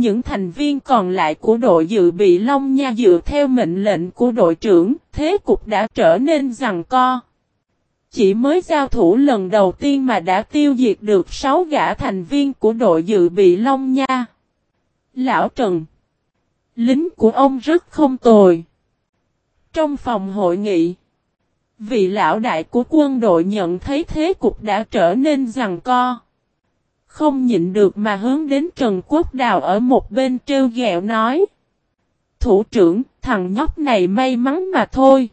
những thành viên còn lại của đội dự bị Long Nha dựa theo mệnh lệnh của đội trưởng, thế cục đã trở nên rằng co. Chỉ mới giao thủ lần đầu tiên mà đã tiêu diệt được 6 gã thành viên của đội dự bị Long Nha. Lão Trần Lính của ông rất không tồi. Trong phòng hội nghị, vị lão đại của quân đội nhận thấy thế cục đã trở nên rằng co. Không nhịn được mà hướng đến Trần Quốc Đào ở một bên trêu ghẹo nói. Thủ trưởng, thằng nhóc này may mắn mà thôi.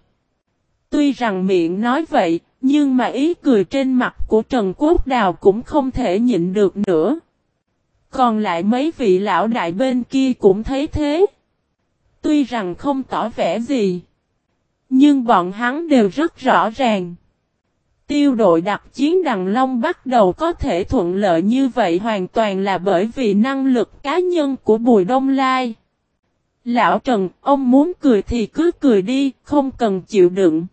Tuy rằng miệng nói vậy, nhưng mà ý cười trên mặt của Trần Quốc Đào cũng không thể nhịn được nữa. Còn lại mấy vị lão đại bên kia cũng thấy thế. Tuy rằng không tỏ vẻ gì. Nhưng bọn hắn đều rất rõ ràng. Tiêu đội đặc chiến Đằng Long bắt đầu có thể thuận lợi như vậy hoàn toàn là bởi vì năng lực cá nhân của Bùi Đông Lai. Lão Trần, ông muốn cười thì cứ cười đi, không cần chịu đựng.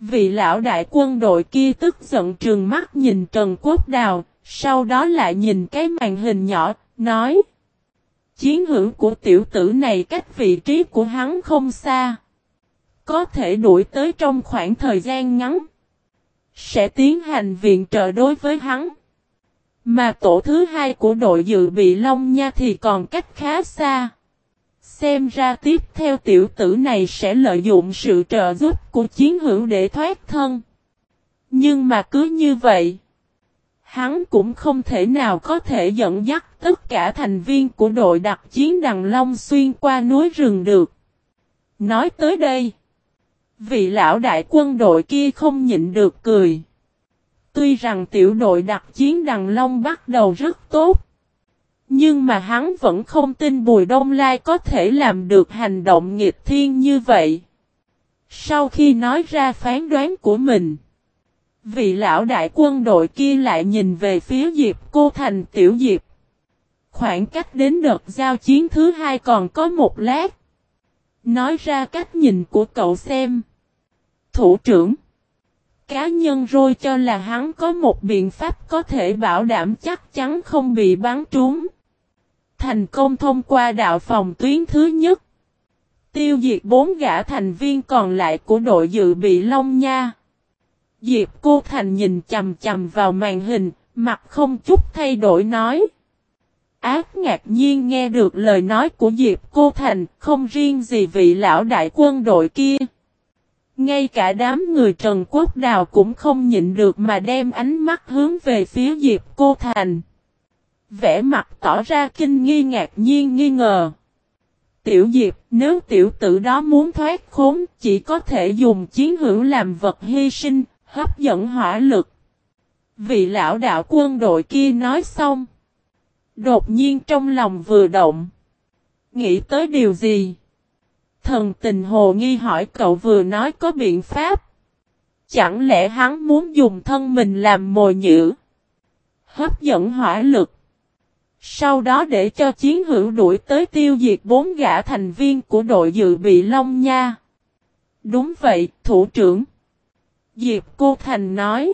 Vị lão đại quân đội kia tức giận trường mắt nhìn Trần Quốc Đào, sau đó lại nhìn cái màn hình nhỏ, nói. Chiến hữu của tiểu tử này cách vị trí của hắn không xa. Có thể đuổi tới trong khoảng thời gian ngắn. Sẽ tiến hành viện trợ đối với hắn. Mà tổ thứ hai của đội dự bị Long Nha thì còn cách khá xa. Xem ra tiếp theo tiểu tử này sẽ lợi dụng sự trợ giúp của chiến hữu để thoát thân. Nhưng mà cứ như vậy. Hắn cũng không thể nào có thể dẫn dắt tất cả thành viên của đội đặc chiến Đằng Long xuyên qua núi rừng được. Nói tới đây. Vị lão đại quân đội kia không nhịn được cười. Tuy rằng tiểu đội đặc chiến Đằng Long bắt đầu rất tốt. Nhưng mà hắn vẫn không tin Bùi Đông Lai có thể làm được hành động nghịch thiên như vậy. Sau khi nói ra phán đoán của mình. Vị lão đại quân đội kia lại nhìn về phía Diệp Cô Thành tiểu Diệp. Khoảng cách đến đợt giao chiến thứ hai còn có một lát. Nói ra cách nhìn của cậu xem. Thủ trưởng. Cá nhân rồi cho là hắn có một biện pháp có thể bảo đảm chắc chắn không bị bắn trúng. Thành công thông qua đạo phòng tuyến thứ nhất. Tiêu diệt bốn gã thành viên còn lại của đội dự bị Long Nha. Diệp Cô Thành nhìn chầm chầm vào màn hình, mặt không chút thay đổi nói. Ác ngạc nhiên nghe được lời nói của Diệp Cô Thành, không riêng gì vị lão đại quân đội kia. Ngay cả đám người Trần Quốc Đào cũng không nhịn được mà đem ánh mắt hướng về phía Diệp Cô Thành. Vẽ mặt tỏ ra kinh nghi ngạc nhiên nghi ngờ. Tiểu Diệp, nếu tiểu tử đó muốn thoát khốn, chỉ có thể dùng chiến hữu làm vật hy sinh, hấp dẫn hỏa lực. Vị lão đạo quân đội kia nói xong. Đột nhiên trong lòng vừa động. Nghĩ tới điều gì? Thần tình hồ nghi hỏi cậu vừa nói có biện pháp. Chẳng lẽ hắn muốn dùng thân mình làm mồi nhữ? Hấp dẫn hỏa lực. Sau đó để cho chiến hữu đuổi tới tiêu diệt bốn gã thành viên của đội dự bị Long Nha. Đúng vậy, thủ trưởng. Diệp Cô Thành nói.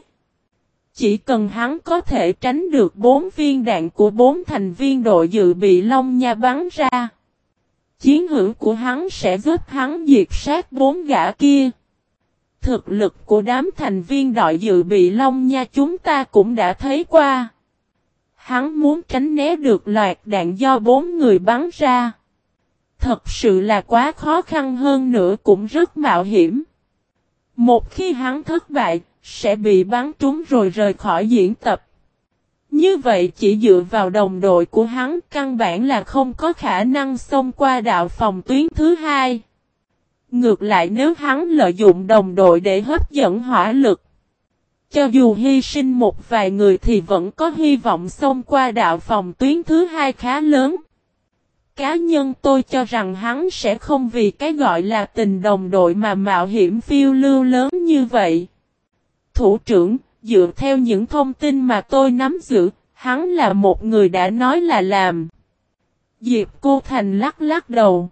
Chỉ cần hắn có thể tránh được bốn viên đạn của bốn thành viên đội dự bị Long Nha bắn ra. Chiến hữu của hắn sẽ giúp hắn diệt sát bốn gã kia. Thực lực của đám thành viên đội dự bị Long Nha chúng ta cũng đã thấy qua. Hắn muốn tránh né được loạt đạn do bốn người bắn ra. Thật sự là quá khó khăn hơn nữa cũng rất mạo hiểm. Một khi hắn thất bại, sẽ bị bắn trúng rồi rời khỏi diễn tập. Như vậy chỉ dựa vào đồng đội của hắn căn bản là không có khả năng xông qua đạo phòng tuyến thứ hai. Ngược lại nếu hắn lợi dụng đồng đội để hấp dẫn hỏa lực. Cho dù hy sinh một vài người thì vẫn có hy vọng xông qua đạo phòng tuyến thứ hai khá lớn. Cá nhân tôi cho rằng hắn sẽ không vì cái gọi là tình đồng đội mà mạo hiểm phiêu lưu lớn như vậy. Thủ trưởng, dựa theo những thông tin mà tôi nắm giữ, hắn là một người đã nói là làm. Diệp Cô Thành lắc lắc đầu.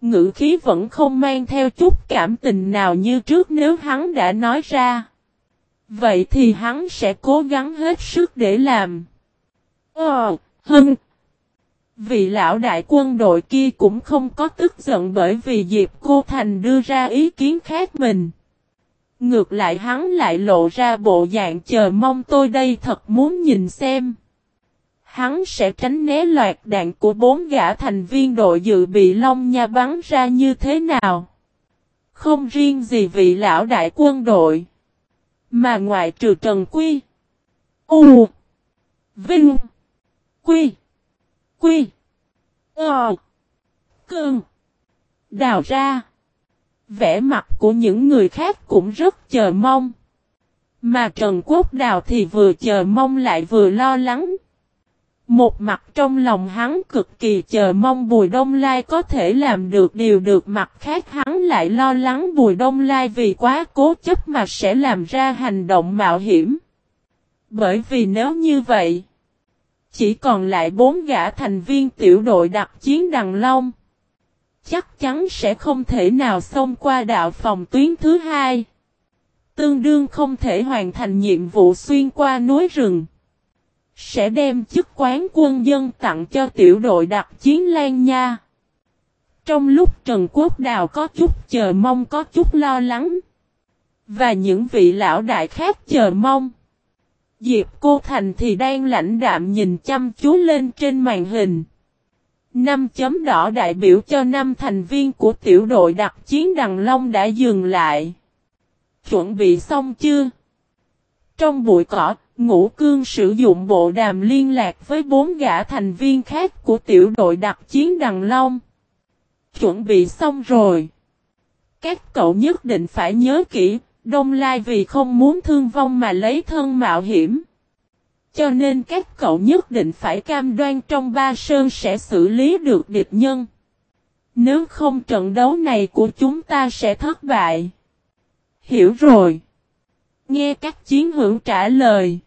Ngữ khí vẫn không mang theo chút cảm tình nào như trước nếu hắn đã nói ra. Vậy thì hắn sẽ cố gắng hết sức để làm. Ờ, hưng. Vị lão đại quân đội kia cũng không có tức giận bởi vì Diệp Cô Thành đưa ra ý kiến khác mình. Ngược lại hắn lại lộ ra bộ dạng chờ mong tôi đây thật muốn nhìn xem. Hắn sẽ tránh né loạt đạn của bốn gã thành viên đội dự bị Long Nha bắn ra như thế nào. Không riêng gì vị lão đại quân đội. Mà ngoại trừ Trần Quy. U. Vinh. Quy. Quy. Ờ. Cương. Đào ra. Vẻ mặt của những người khác cũng rất chờ mong. Mà Trần Quốc Đào thì vừa chờ mong lại vừa lo lắng. Một mặt trong lòng hắn cực kỳ chờ mong Bùi Đông Lai có thể làm được điều được mặt khác hắn lại lo lắng Bùi Đông Lai vì quá cố chấp mà sẽ làm ra hành động mạo hiểm. Bởi vì nếu như vậy, chỉ còn lại bốn gã thành viên tiểu đội đặc chiến Đằng Long. Chắc chắn sẽ không thể nào xông qua đạo phòng tuyến thứ hai. Tương đương không thể hoàn thành nhiệm vụ xuyên qua núi rừng. Sẽ đem chức quán quân dân tặng cho tiểu đội đặc chiến Lan Nha. Trong lúc Trần Quốc Đào có chút chờ mong, có chút lo lắng. Và những vị lão đại khác chờ mong. Diệp Cô Thành thì đang lãnh đạm nhìn chăm chú lên trên màn hình. Năm chấm đỏ đại biểu cho năm thành viên của tiểu đội đặc chiến Đằng Long đã dừng lại. Chuẩn bị xong chưa? Trong bụi cỏ, Ngũ Cương sử dụng bộ đàm liên lạc với bốn gã thành viên khác của tiểu đội đặc chiến Đằng Long. Chuẩn bị xong rồi. Các cậu nhất định phải nhớ kỹ, Đông Lai vì không muốn thương vong mà lấy thân mạo hiểm. Cho nên các cậu nhất định phải cam đoan trong ba sơn sẽ xử lý được địch nhân. Nếu không trận đấu này của chúng ta sẽ thất bại. Hiểu rồi. Nghe các chiến hữu trả lời.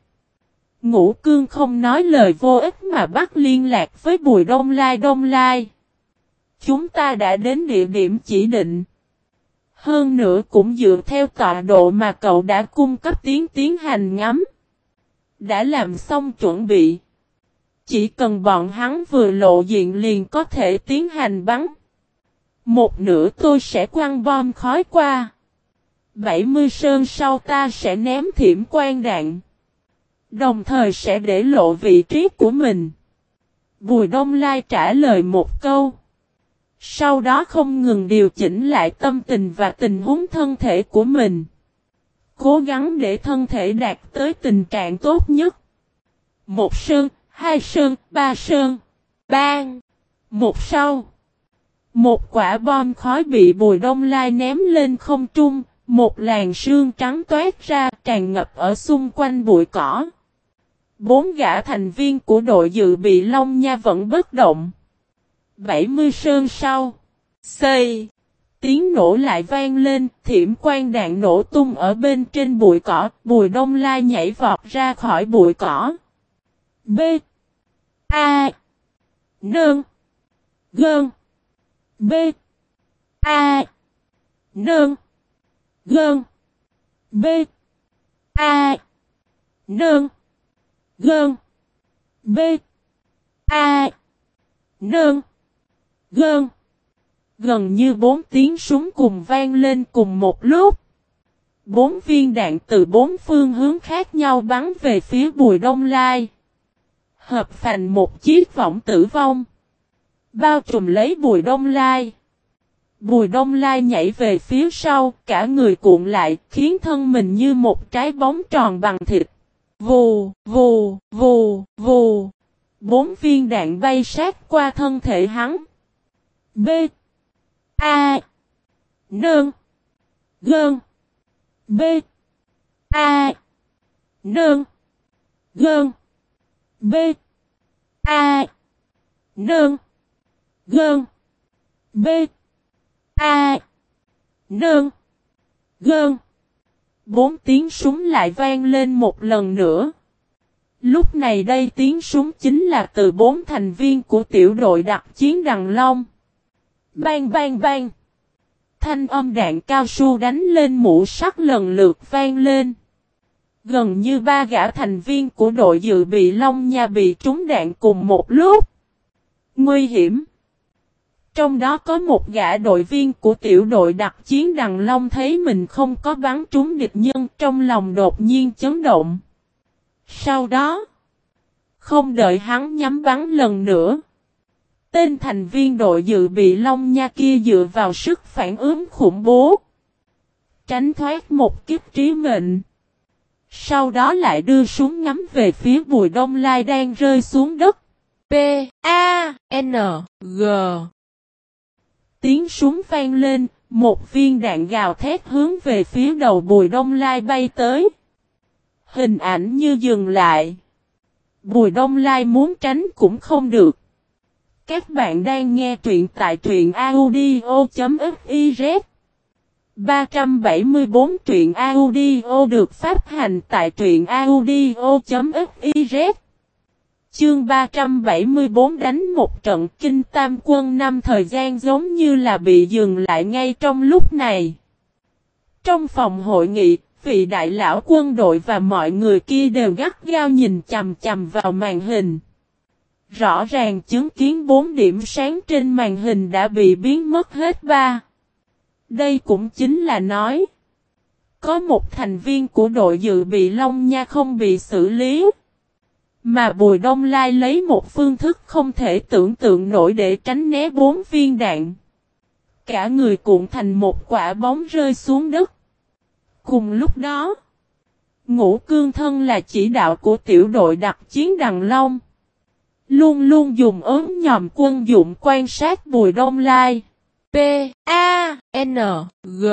Ngũ cương không nói lời vô ích mà bắt liên lạc với Bùi Đông Lai Đông Lai. Chúng ta đã đến địa điểm chỉ định. Hơn nữa cũng dựa theo tọa độ mà cậu đã cung cấp tiến tiến hành ngắm. Đã làm xong chuẩn bị. Chỉ cần bọn hắn vừa lộ diện liền có thể tiến hành bắn. Một nửa tôi sẽ quăng bom khói qua. 70 sơn sau ta sẽ ném thiểm quan đạn. Đồng thời sẽ để lộ vị trí của mình. Bùi Đông Lai trả lời một câu. Sau đó không ngừng điều chỉnh lại tâm tình và tình huống thân thể của mình. Cố gắng để thân thể đạt tới tình trạng tốt nhất. Một sơn, hai sơn, ba sơn, bang. Một sau. Một quả bom khói bị bùi đông lai ném lên không trung, một làn sương trắng toát ra tràn ngập ở xung quanh bụi cỏ. Bốn gã thành viên của đội dự bị Long Nha vẫn bất động. 70 sơn sau. Xây. Tiếng nổ lại vang lên, thiểm quan đạn nổ tung ở bên trên bụi cỏ, bùi đông lai nhảy vọt ra khỏi bụi cỏ. B. A. Nương. Gơn. B. A. Nương. Gơn. B. A. Nương. Gơn. B. A. Nương. Gơn. Gần như bốn tiếng súng cùng vang lên cùng một lúc. Bốn viên đạn từ bốn phương hướng khác nhau bắn về phía Bùi Đông Lai. Hợp thành một chiếc võng tử vong. Bao trùm lấy Bùi Đông Lai. Bùi Đông Lai nhảy về phía sau, cả người cuộn lại, khiến thân mình như một trái bóng tròn bằng thịt. Vù, vù, vù, vù. Bốn viên đạn bay sát qua thân thể hắn. B. A. Nương. Gơn. B. A. Nương. Gơn. B. A. Nương. Gơn. B. A. Nương. Gơn. Bốn tiếng súng lại vang lên một lần nữa. Lúc này đây tiếng súng chính là từ bốn thành viên của tiểu đội đặc chiến Đằng Long. Bang bang bang. Thanh âm đạn cao su đánh lên mũ sắt lần lượt vang lên. Gần như ba gã thành viên của đội dự bị Long Nha bị trúng đạn cùng một lúc. Nguy hiểm. Trong đó có một gã đội viên của tiểu đội đặc chiến Đằng Long thấy mình không có bắn trúng địch nhân trong lòng đột nhiên chấn động. Sau đó, không đợi hắn nhắm bắn lần nữa. Tên thành viên đội dự bị Long Nha kia dựa vào sức phản ứng khủng bố. Tránh thoát một kiếp trí mệnh. Sau đó lại đưa súng ngắm về phía bùi đông lai đang rơi xuống đất. P, A, N, G. Tiếng súng vang lên, một viên đạn gào thét hướng về phía đầu bùi đông lai bay tới. Hình ảnh như dừng lại. Bùi đông lai muốn tránh cũng không được. Các bạn đang nghe truyện tại truyện audio.fiz 374 truyện audio được phát hành tại truyện audio.fiz Chương 374 đánh một trận kinh tam quân năm thời gian giống như là bị dừng lại ngay trong lúc này. Trong phòng hội nghị, vị đại lão quân đội và mọi người kia đều gắt gao nhìn chầm chầm vào màn hình. Rõ ràng chứng kiến bốn điểm sáng trên màn hình đã bị biến mất hết ba. Đây cũng chính là nói. Có một thành viên của đội dự bị Long Nha không bị xử lý. Mà Bùi Đông Lai lấy một phương thức không thể tưởng tượng nổi để tránh né bốn viên đạn. Cả người cuộn thành một quả bóng rơi xuống đất. Cùng lúc đó, Ngũ Cương Thân là chỉ đạo của tiểu đội đặc chiến Đằng Long. Luôn luôn dùng ốm nhòm quân dụng quan sát Bùi Đông Lai. P, A, N, G.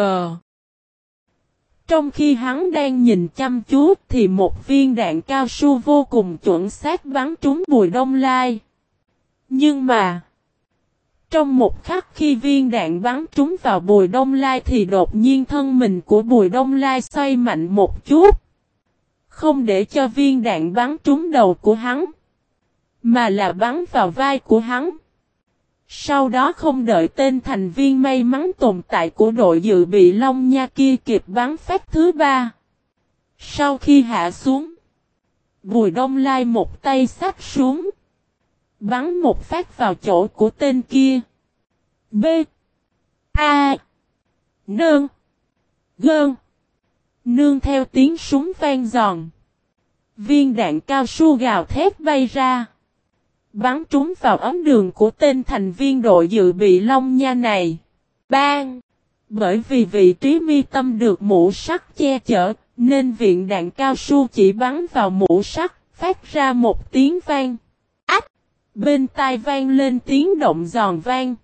Trong khi hắn đang nhìn chăm chú thì một viên đạn cao su vô cùng chuẩn xác bắn trúng Bùi Đông Lai. Nhưng mà, trong một khắc khi viên đạn bắn trúng vào Bùi Đông Lai thì đột nhiên thân mình của Bùi Đông Lai xoay mạnh một chút. Không để cho viên đạn bắn trúng đầu của hắn. Mà là bắn vào vai của hắn. Sau đó không đợi tên thành viên may mắn tồn tại của đội dự bị Long Nha kia kịp bắn phát thứ ba. Sau khi hạ xuống, Bùi Đông Lai một tay sát xuống. Bắn một phát vào chỗ của tên kia. B. A. Nương. Gơn. Nương theo tiếng súng vang giòn. Viên đạn cao su gào thét bay ra. Bắn trúng vào ấm đường của tên thành viên đội dự bị Long Nha này. Bang! Bởi vì vị trí mi tâm được mũ sắt che chở, nên viện đạn cao su chỉ bắn vào mũ sắt, phát ra một tiếng vang. Ách! Bên tai vang lên tiếng động giòn vang.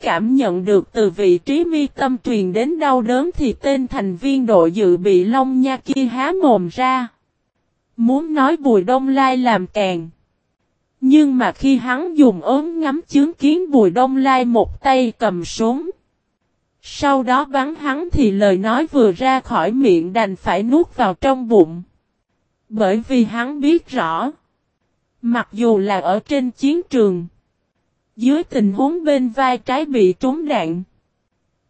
Cảm nhận được từ vị trí mi tâm truyền đến đau đớn thì tên thành viên đội dự bị Long Nha kia há mồm ra. Muốn nói Bùi Đông Lai làm càng. Nhưng mà khi hắn dùng ốm ngắm chứng kiến Bùi Đông Lai một tay cầm súng. Sau đó bắn hắn thì lời nói vừa ra khỏi miệng đành phải nuốt vào trong bụng. Bởi vì hắn biết rõ. Mặc dù là ở trên chiến trường. Dưới tình huống bên vai trái bị trúng đạn.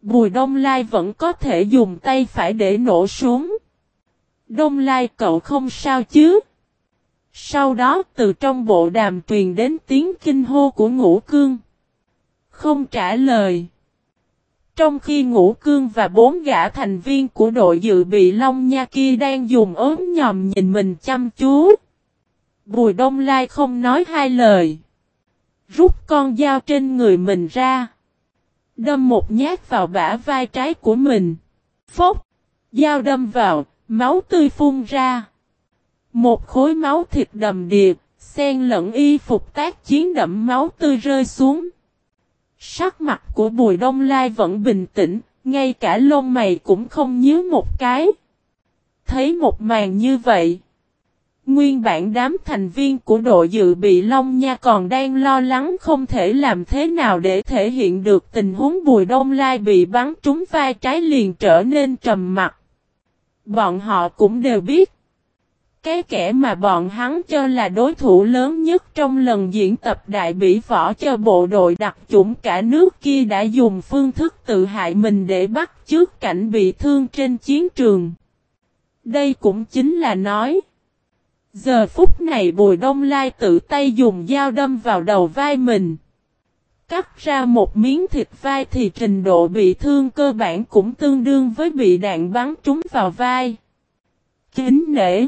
Bùi Đông Lai vẫn có thể dùng tay phải để nổ súng. Đông Lai, cậu không sao chứ? Sau đó từ trong bộ đàm truyền đến tiếng kinh hô của ngũ cương. Không trả lời. Trong khi ngũ cương và bốn gã thành viên của đội dự bị Long Nha kia đang dùng ốm nhòm nhìn mình chăm chú. Bùi Đông Lai không nói hai lời. Rút con dao trên người mình ra. Đâm một nhát vào bả vai trái của mình. Phốc. Dao đâm vào, máu tươi phun ra. Một khối máu thịt đầm đìa, xen lẫn y phục tác chiến đậm máu tươi rơi xuống. Sắc mặt của Bùi Đông Lai vẫn bình tĩnh, ngay cả lông mày cũng không nhíu một cái. Thấy một màn như vậy. Nguyên bản đám thành viên của đội dự bị Long Nha còn đang lo lắng không thể làm thế nào để thể hiện được tình huống Bùi Đông Lai bị bắn trúng vai trái liền trở nên trầm mặt. Bọn họ cũng đều biết cái kẻ mà bọn hắn cho là đối thủ lớn nhất trong lần diễn tập đại bỉ võ cho bộ đội đặc chủng cả nước kia đã dùng phương thức tự hại mình để bắt trước cảnh bị thương trên chiến trường. Đây cũng chính là nói. Giờ phút này Bùi Đông Lai tự tay dùng dao đâm vào đầu vai mình. Cắt ra một miếng thịt vai thì trình độ bị thương cơ bản cũng tương đương với bị đạn bắn trúng vào vai. Kính nể.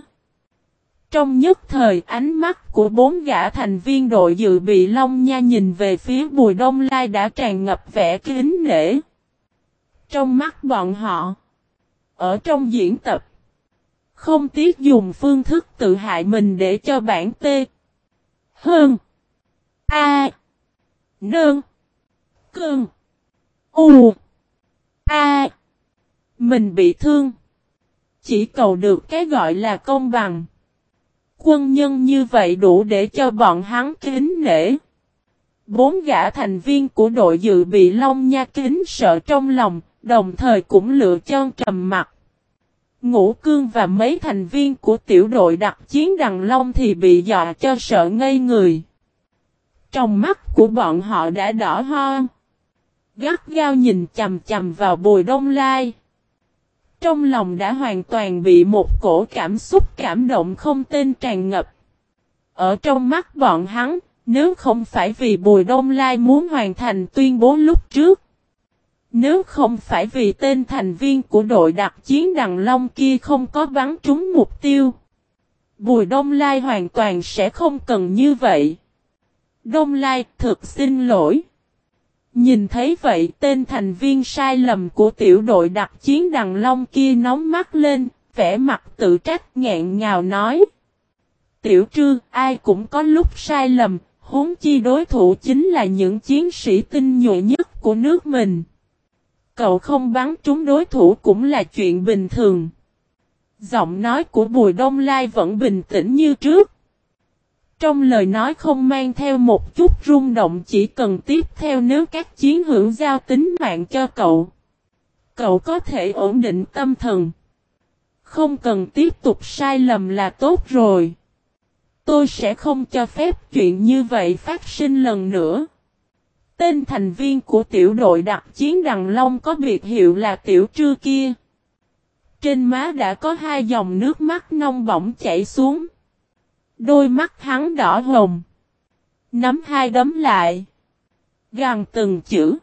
Trong nhất thời, ánh mắt của bốn gã thành viên đội dự bị Long Nha nhìn về phía Bùi Đông Lai đã tràn ngập vẻ kính nể. Trong mắt bọn họ. Ở trong diễn tập. Không tiếc dùng phương thức tự hại mình để cho bản tê. Hơn. A. Nương. Cương. U. A. Mình bị thương. Chỉ cầu được cái gọi là công bằng. Quân nhân như vậy đủ để cho bọn hắn kính nể. Bốn gã thành viên của đội dự bị Long Nha kính sợ trong lòng, đồng thời cũng lựa chân trầm mặt. Ngũ Cương và mấy thành viên của tiểu đội đặc chiến Đằng Long thì bị dọa cho sợ ngây người. Trong mắt của bọn họ đã đỏ ho. Gắt gao nhìn chầm chầm vào bùi đông lai. Trong lòng đã hoàn toàn bị một cổ cảm xúc cảm động không tên tràn ngập. Ở trong mắt bọn hắn, nếu không phải vì Bùi Đông Lai muốn hoàn thành tuyên bố lúc trước. Nếu không phải vì tên thành viên của đội đặc chiến Đằng Long kia không có bắn trúng mục tiêu. Bùi Đông Lai hoàn toàn sẽ không cần như vậy. Đông Lai thực xin lỗi. Nhìn thấy vậy tên thành viên sai lầm của tiểu đội đặc chiến Đằng Long kia nóng mắt lên, vẻ mặt tự trách nghẹn ngào nói. Tiểu trư, ai cũng có lúc sai lầm, huống chi đối thủ chính là những chiến sĩ tinh nhuệ nhất của nước mình. Cậu không bắn trúng đối thủ cũng là chuyện bình thường. Giọng nói của Bùi Đông Lai vẫn bình tĩnh như trước. Trong lời nói không mang theo một chút rung động, chỉ cần tiếp theo nếu các chiến hữu giao tính mạng cho cậu. Cậu có thể ổn định tâm thần. Không cần tiếp tục sai lầm là tốt rồi. Tôi sẽ không cho phép chuyện như vậy phát sinh lần nữa. Tên thành viên của tiểu đội đặc chiến Đằng Long có biệt hiệu là tiểu trư kia. Trên má đã có hai dòng nước mắt nông bỏng chảy xuống. Đôi mắt hắn đỏ hồng. Nắm hai đấm lại. Gằn từng chữ.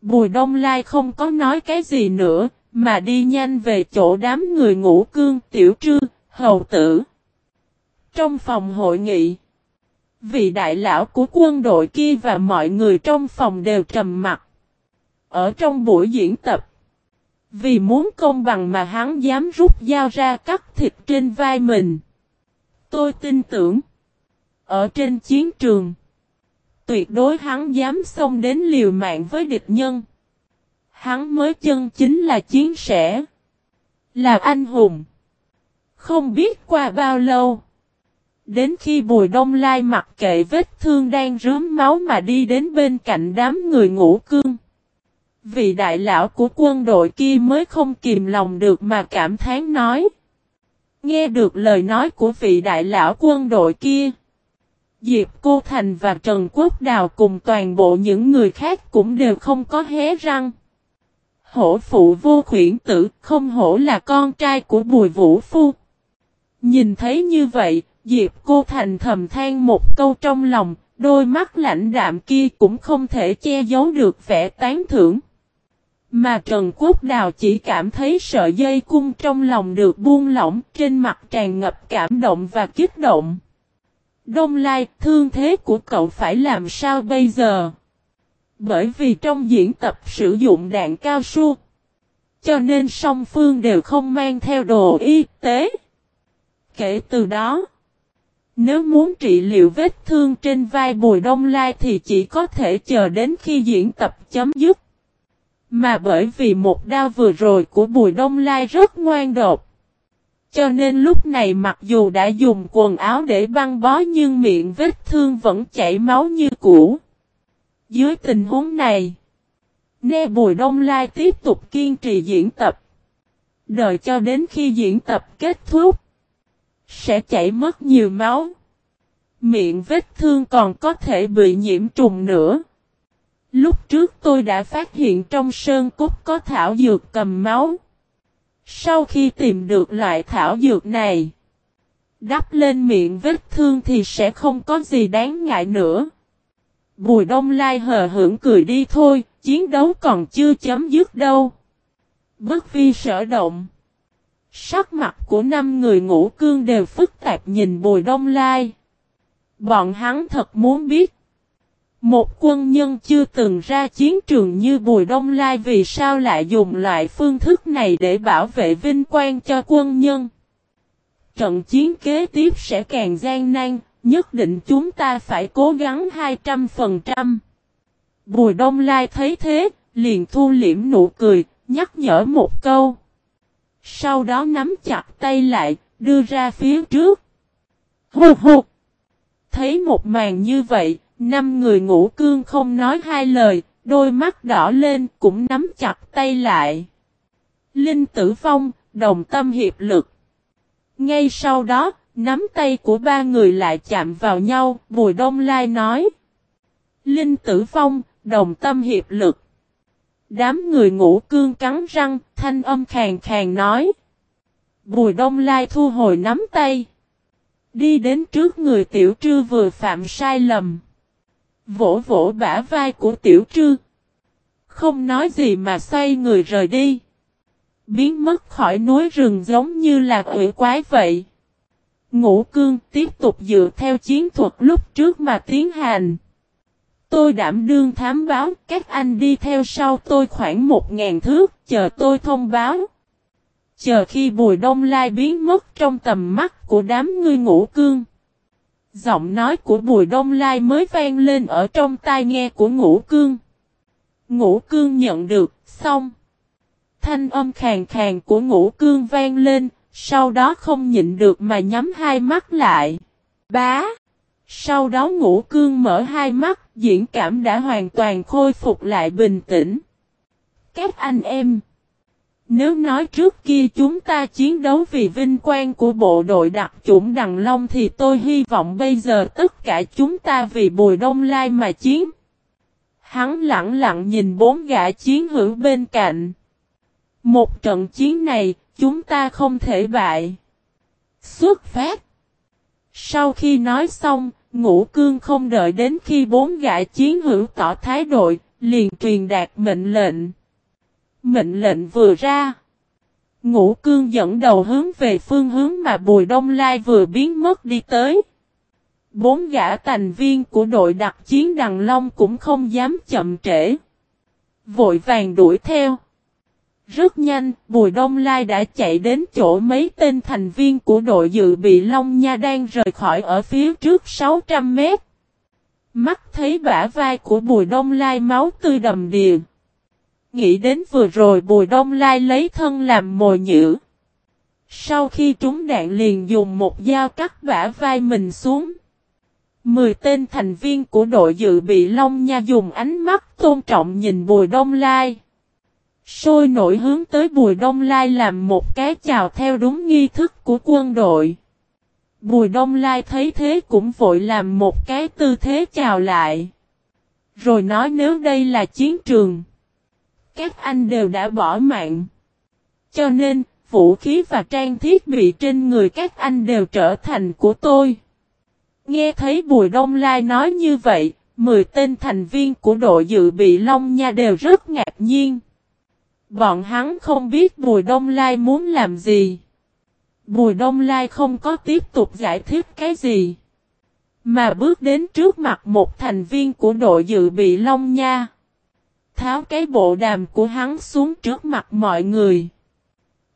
Bùi Đông Lai không có nói cái gì nữa, mà đi nhanh về chỗ đám người ngũ cương tiểu trư, hầu tử. Trong phòng hội nghị, vị đại lão của quân đội kia và mọi người trong phòng đều trầm mặt. Ở trong buổi diễn tập, vì muốn công bằng mà hắn dám rút dao ra cắt thịt trên vai mình. Tôi tin tưởng, ở trên chiến trường, tuyệt đối hắn dám xông đến liều mạng với địch nhân. Hắn mới chân chính là chiến sĩ, là anh hùng. Không biết qua bao lâu, Đến khi Bùi Đông Lai mặc kệ vết thương đang rướm máu mà đi đến bên cạnh đám người ngũ cương. Vị đại lão của quân đội kia mới không kìm lòng được mà cảm thán nói. Nghe được lời nói của vị đại lão quân đội kia. Diệp Cô Thành và Trần Quốc Đào cùng toàn bộ những người khác cũng đều không có hé răng. Hổ phụ vô khuyển tử không hổ là con trai của Bùi Vũ Phu. Nhìn thấy như vậy, Diệp cô thành thầm than một câu trong lòng, đôi mắt lạnh đạm kia cũng không thể che giấu được vẻ tán thưởng. Mà Trần Quốc Đào chỉ cảm thấy sợi dây cung trong lòng được buông lỏng trên mặt tràn ngập cảm động và kích động. Đông Lai, thương thế của cậu phải làm sao bây giờ? Bởi vì trong diễn tập sử dụng đạn cao su, cho nên song phương đều không mang theo đồ y tế. Kể từ đó, nếu muốn trị liệu vết thương trên vai Bùi Đông Lai thì chỉ có thể chờ đến khi diễn tập chấm dứt. Mà bởi vì một đao vừa rồi của Bùi Đông Lai rất ngoan đột. Cho nên lúc này mặc dù đã dùng quần áo để băng bó nhưng miệng vết thương vẫn chảy máu như cũ. Dưới tình huống này, Nê Bùi Đông Lai tiếp tục kiên trì diễn tập. Đợi cho đến khi diễn tập kết thúc sẽ chảy mất nhiều máu. Miệng vết thương còn có thể bị nhiễm trùng nữa. Lúc trước tôi đã phát hiện trong sơn cốt có thảo dược cầm máu. Sau khi tìm được loại thảo dược này, Đắp lên miệng vết thương thì sẽ không có gì đáng ngại nữa. Bùi đông lai hờ hưởng cười đi thôi, chiến đấu còn chưa chấm dứt đâu. Bất vi sở động. Sắc mặt của năm người ngũ cương đều phức tạp nhìn bùi đông lai. Bọn hắn thật muốn biết. Một quân nhân chưa từng ra chiến trường như Bùi Đông Lai vì sao lại dùng loại phương thức này để bảo vệ vinh quang cho quân nhân. Trận chiến kế tiếp sẽ càng gian nan, nhất định chúng ta phải cố gắng 200%. Bùi Đông Lai thấy thế, liền thu liễm nụ cười, nhắc nhở một câu. Sau đó nắm chặt tay lại, đưa ra phía trước. Hụt hụt! Thấy một màn như vậy, năm người ngũ cương không nói hai lời, đôi mắt đỏ lên cũng nắm chặt tay lại. Linh tử phong, đồng tâm hiệp lực. Ngay sau đó, nắm tay của ba người lại chạm vào nhau, Bùi Đông Lai nói. Linh tử phong, đồng tâm hiệp lực. Đám người ngũ cương cắn răng, thanh âm khàn khàn nói. Bùi Đông Lai thu hồi nắm tay. Đi đến trước người tiểu trư vừa phạm sai lầm. Vỗ vỗ bả vai của tiểu trư. Không nói gì mà xoay người rời đi. Biến mất khỏi núi rừng giống như là quỷ quái vậy. Ngũ cương tiếp tục dựa theo chiến thuật lúc trước mà tiến hành. Tôi đảm đương thám báo, các anh đi theo sau tôi khoảng một ngàn thước, chờ tôi thông báo. Chờ khi Bùi Đông Lai biến mất trong tầm mắt của đám ngươi ngũ cương. Giọng nói của Bùi Đông Lai mới vang lên ở trong tai nghe của ngũ cương. Ngũ cương nhận được, xong. Thanh âm khàn khàn của ngũ cương vang lên, sau đó không nhịn được mà nhắm hai mắt lại. Bá! Sau đó ngũ cương mở hai mắt, diễn cảm đã hoàn toàn khôi phục lại bình tĩnh. Các anh em! Nếu nói trước kia chúng ta chiến đấu vì vinh quang của bộ đội đặc chủng Đằng Long thì tôi hy vọng bây giờ tất cả chúng ta vì Bùi Đông Lai mà chiến. Hắn lặng lặng nhìn bốn gã chiến hữu bên cạnh. Một trận chiến này, chúng ta không thể bại. Xuất phát. Sau khi nói xong, ngũ cương không đợi đến khi bốn gã chiến hữu tỏ thái độ, liền truyền đạt mệnh lệnh. Mệnh lệnh vừa ra. Ngũ cương dẫn đầu hướng về phương hướng mà Bùi Đông Lai vừa biến mất đi tới. Bốn gã thành viên của đội đặc chiến Đằng Long cũng không dám chậm trễ. Vội vàng đuổi theo. Rất nhanh, Bùi Đông Lai đã chạy đến chỗ mấy tên thành viên của đội dự bị Long Nha đang rời khỏi ở phía trước 600 mét. Mắt thấy bả vai của Bùi Đông Lai máu tươi đầm đìa. Nghĩ đến vừa rồi Bùi Đông Lai lấy thân làm mồi nhữ. Sau khi trúng đạn liền dùng một dao cắt bả vai mình xuống. Mười tên thành viên của đội dự bị Long Nha dùng ánh mắt tôn trọng nhìn Bùi Đông Lai. Sôi nổi hướng tới Bùi Đông Lai làm một cái chào theo đúng nghi thức của quân đội. Bùi Đông Lai thấy thế cũng vội làm một cái tư thế chào lại. Rồi nói nếu đây là chiến trường. Các anh đều đã bỏ mạng. Cho nên, vũ khí và trang thiết bị trên người các anh đều trở thành của tôi. Nghe thấy Bùi Đông Lai nói như vậy, 10 tên thành viên của đội dự bị Long Nha đều rất ngạc nhiên. Bọn hắn không biết Bùi Đông Lai muốn làm gì. Bùi Đông Lai không có tiếp tục giải thích cái gì. Mà bước đến trước mặt một thành viên của đội dự bị Long Nha. Tháo cái bộ đàm của hắn xuống trước mặt mọi người.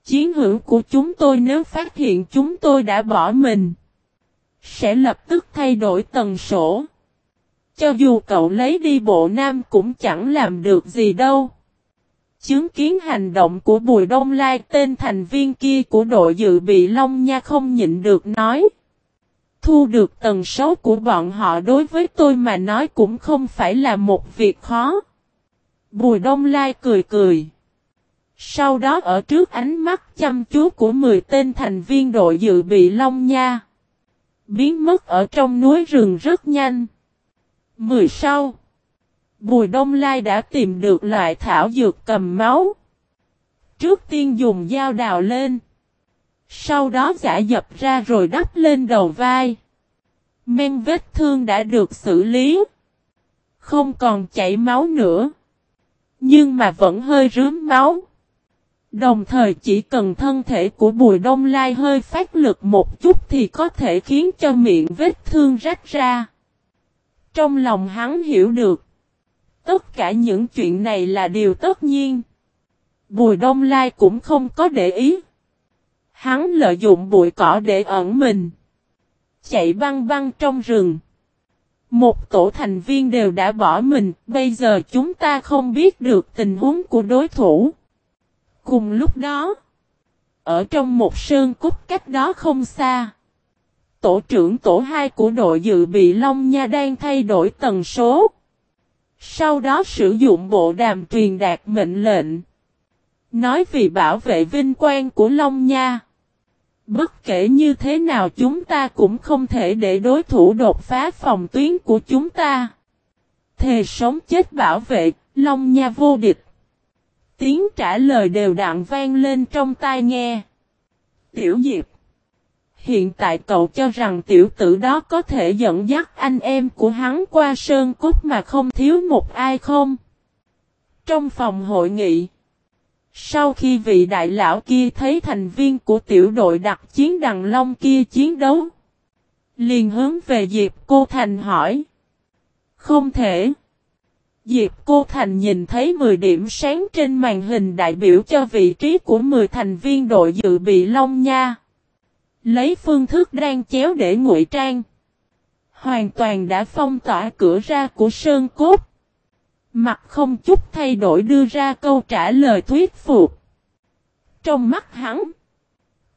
Chiến hữu của chúng tôi nếu phát hiện chúng tôi đã bỏ mình. Sẽ lập tức thay đổi tần sổ. Cho dù cậu lấy đi bộ nam cũng chẳng làm được gì đâu. Chứng kiến hành động của Bùi Đông Lai, tên thành viên kia của đội dự bị Long Nha không nhịn được nói. Thu được tần số của bọn họ đối với tôi mà nói cũng không phải là một việc khó. Bùi Đông Lai cười cười. Sau đó ở trước ánh mắt chăm chú của 10 tên thành viên đội dự bị Long Nha. Biến mất ở trong núi rừng rất nhanh. Mười sau. Bùi Đông Lai đã tìm được loại thảo dược cầm máu. Trước tiên dùng dao đào lên. Sau đó giả dập ra rồi đắp lên đầu vai. Men vết thương đã được xử lý. Không còn chảy máu nữa. Nhưng mà vẫn hơi rướm máu. Đồng thời chỉ cần thân thể của Bùi Đông Lai hơi phát lực một chút thì có thể khiến cho miệng vết thương rách ra. Trong lòng hắn hiểu được. Tất cả những chuyện này là điều tất nhiên. Bùi Đông Lai cũng không có để ý. Hắn lợi dụng bụi cỏ để ẩn mình. Chạy băng băng trong rừng. Một tổ thành viên đều đã bỏ mình, bây giờ chúng ta không biết được tình huống của đối thủ. Cùng lúc đó, ở trong một sơn cút cách đó không xa, tổ trưởng tổ 2 của đội dự bị Long Nha đang thay đổi tần số. Sau đó sử dụng bộ đàm truyền đạt mệnh lệnh. Nói vì bảo vệ vinh quang của Long Nha. Bất kể như thế nào chúng ta cũng không thể để đối thủ đột phá phòng tuyến của chúng ta. Thề sống chết bảo vệ, Long Nha vô địch. Tiếng trả lời đều đặn vang lên trong tai nghe. Tiểu Diệp. Hiện tại cậu cho rằng tiểu tử đó có thể dẫn dắt anh em của hắn qua sơn cốt mà không thiếu một ai không? Trong phòng hội nghị. Sau khi vị đại lão kia thấy thành viên của tiểu đội đặc chiến đằng long kia chiến đấu. Liền hướng về Diệp Cô Thành hỏi. Không thể. Diệp Cô Thành nhìn thấy 10 điểm sáng trên màn hình đại biểu cho vị trí của 10 thành viên đội dự bị Long Nha. Lấy phương thức đang chéo để ngụy trang. Hoàn toàn đã phong tỏa cửa ra của Sơn Cốt. Mặt không chút thay đổi đưa ra câu trả lời thuyết phục. Trong mắt hắn,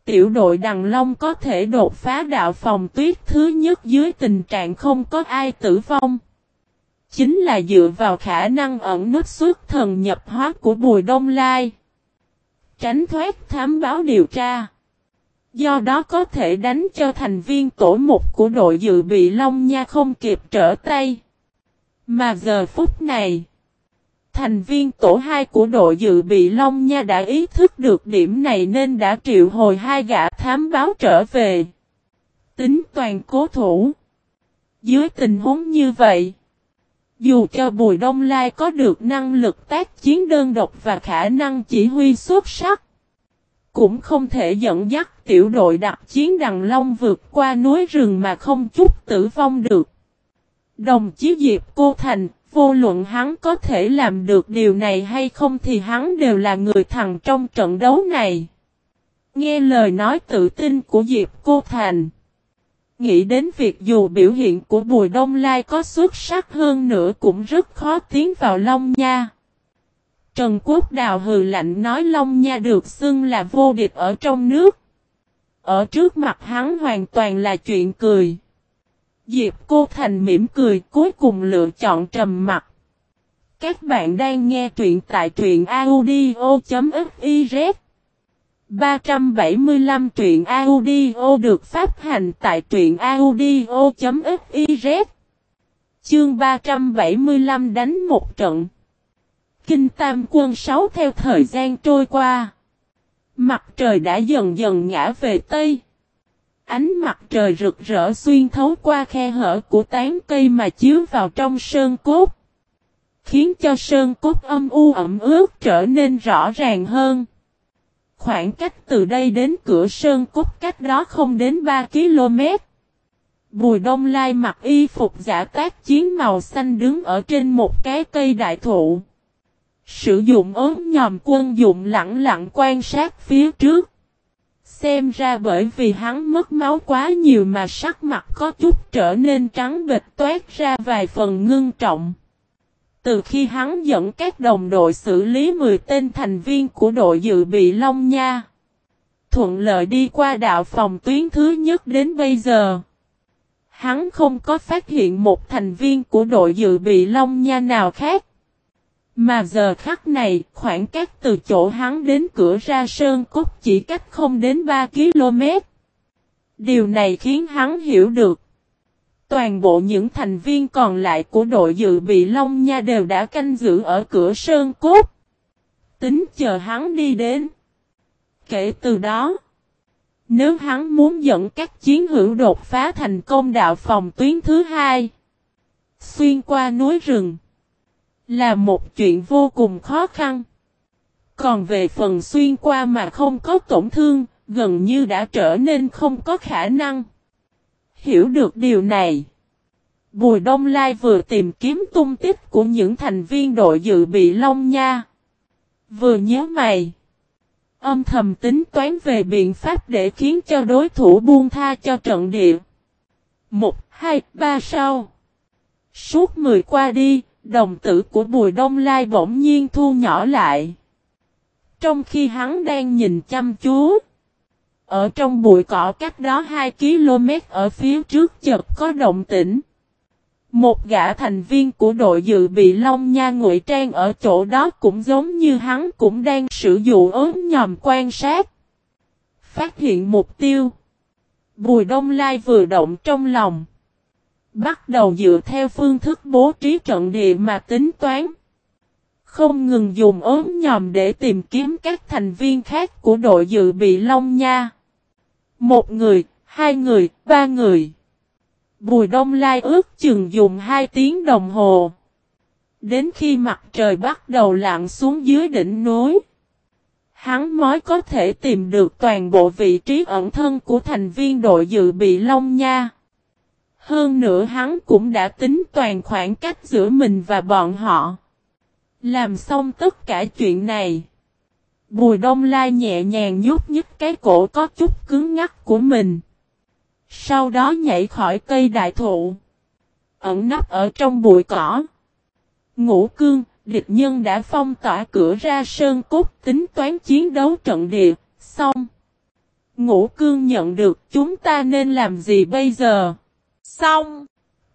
tiểu đội Đằng Long có thể đột phá đạo phòng tuyết thứ nhất dưới tình trạng không có ai tử vong. Chính là dựa vào khả năng ẩn nút xuất thần nhập hóa của Bùi Đông Lai. Tránh thoát thám báo điều tra. Do đó có thể đánh cho thành viên tổ một của đội dự bị Long Nha không kịp trở tay. Mà giờ phút này, thành viên tổ 2 của đội dự bị Long Nha đã ý thức được điểm này nên đã triệu hồi hai gã thám báo trở về. Tính toàn cố thủ. Dưới tình huống như vậy, dù cho Bùi Đông Lai có được năng lực tác chiến đơn độc và khả năng chỉ huy xuất sắc, cũng không thể dẫn dắt tiểu đội đặc chiến Đằng Long vượt qua núi rừng mà không chút tử vong được. Đồng chí Diệp Cô Thành, vô luận hắn có thể làm được điều này hay không thì hắn đều là người thằng trong trận đấu này. Nghe lời nói tự tin của Diệp Cô Thành. Nghĩ đến việc dù biểu hiện của Bùi Đông Lai có xuất sắc hơn nữa cũng rất khó tiến vào Long Nha. Trần Quốc Đào hừ lạnh nói Long Nha được xưng là vô địch ở trong nước. Ở trước mặt hắn hoàn toàn là chuyện cười. Diệp Cô Thành mỉm cười, cuối cùng lựa chọn trầm mặt. Các bạn đang nghe truyện tại truyện audio.fiz 375 truyện audio được phát hành tại truyện audio.fiz Chương 375 đánh một trận. Kinh Tam quân 6 theo thời gian trôi qua. Mặt trời đã dần dần ngã về Tây. Ánh mặt trời rực rỡ xuyên thấu qua khe hở của tán cây mà chiếu vào trong sơn cốt, Khiến cho sơn cốt âm u ẩm ướt trở nên rõ ràng hơn Khoảng cách từ đây đến cửa Sơn Cốt cách đó không đến 3 km. Bùi Đông Lai mặc y phục giả tác chiến màu xanh đứng ở trên một cái cây đại thụ. Sử dụng ốm nhòm quân dụng lặng lặng quan sát phía trước. Xem ra bởi vì hắn mất máu quá nhiều mà sắc mặt có chút trở nên trắng bệch toát ra vài phần ngưng trọng. Từ khi hắn dẫn các đồng đội xử lý 10 tên thành viên của đội dự bị Long Nha. Thuận lợi đi qua đạo phòng tuyến thứ nhất đến bây giờ. Hắn không có phát hiện một thành viên của đội dự bị Long Nha nào khác. Mà giờ khắc này, khoảng cách từ chỗ hắn đến cửa ra Sơn Cốt chỉ cách không đến 3 km. Điều này khiến hắn hiểu được. Toàn bộ những thành viên còn lại của đội dự bị Long Nha đều đã canh giữ ở cửa Sơn Cốt. Tính chờ hắn đi đến. Kể từ đó, Nếu hắn muốn dẫn các chiến hữu đột phá thành công đạo phòng tuyến thứ hai, xuyên qua núi rừng, là một chuyện vô cùng khó khăn. Còn về phần xuyên qua mà không có tổn thương, gần như đã trở nên không có khả năng. Hiểu được điều này. Bùi Đông Lai vừa tìm kiếm tung tích của những thành viên đội dự bị Long Nha. Vừa nhớ mày. Âm thầm tính toán về biện pháp để khiến cho đối thủ buông tha cho trận địa. Một, hai, ba sau. Suốt mười qua đi, đồng tử của Bùi Đông Lai bỗng nhiên thu nhỏ lại. Trong khi hắn đang nhìn chăm chú. Ở trong bụi cỏ cách đó 2 km ở phía trước chợt có động tĩnh. Một gã thành viên của đội dự bị Long Nha ngụy trang ở chỗ đó cũng giống như hắn cũng đang sử dụng ốm nhòm quan sát. Phát hiện mục tiêu. Bùi Đông Lai vừa động trong lòng. Bắt đầu dựa theo phương thức bố trí trận địa mà tính toán. Không ngừng dùng ốm nhòm để tìm kiếm các thành viên khác của đội dự bị Long Nha. Một người, hai người, ba người. Bùi Đông Lai ước chừng dùng hai tiếng đồng hồ. Đến khi mặt trời bắt đầu lặn xuống dưới đỉnh núi. Hắn mới có thể tìm được toàn bộ vị trí ẩn thân của thành viên đội dự bị Long Nha. Hơn nữa hắn cũng đã tính toàn khoảng cách giữa mình và bọn họ. Làm xong tất cả chuyện này. Bùi đông lai nhẹ nhàng nhút nhích cái cổ có chút cứng ngắc của mình. Sau đó nhảy khỏi cây đại thụ. Ẩn nấp ở trong bụi cỏ. Ngũ cương, địch nhân đã phong tỏa cửa ra sơn cốt tính toán chiến đấu trận địa, xong. Ngũ cương nhận được chúng ta nên làm gì bây giờ? Xong.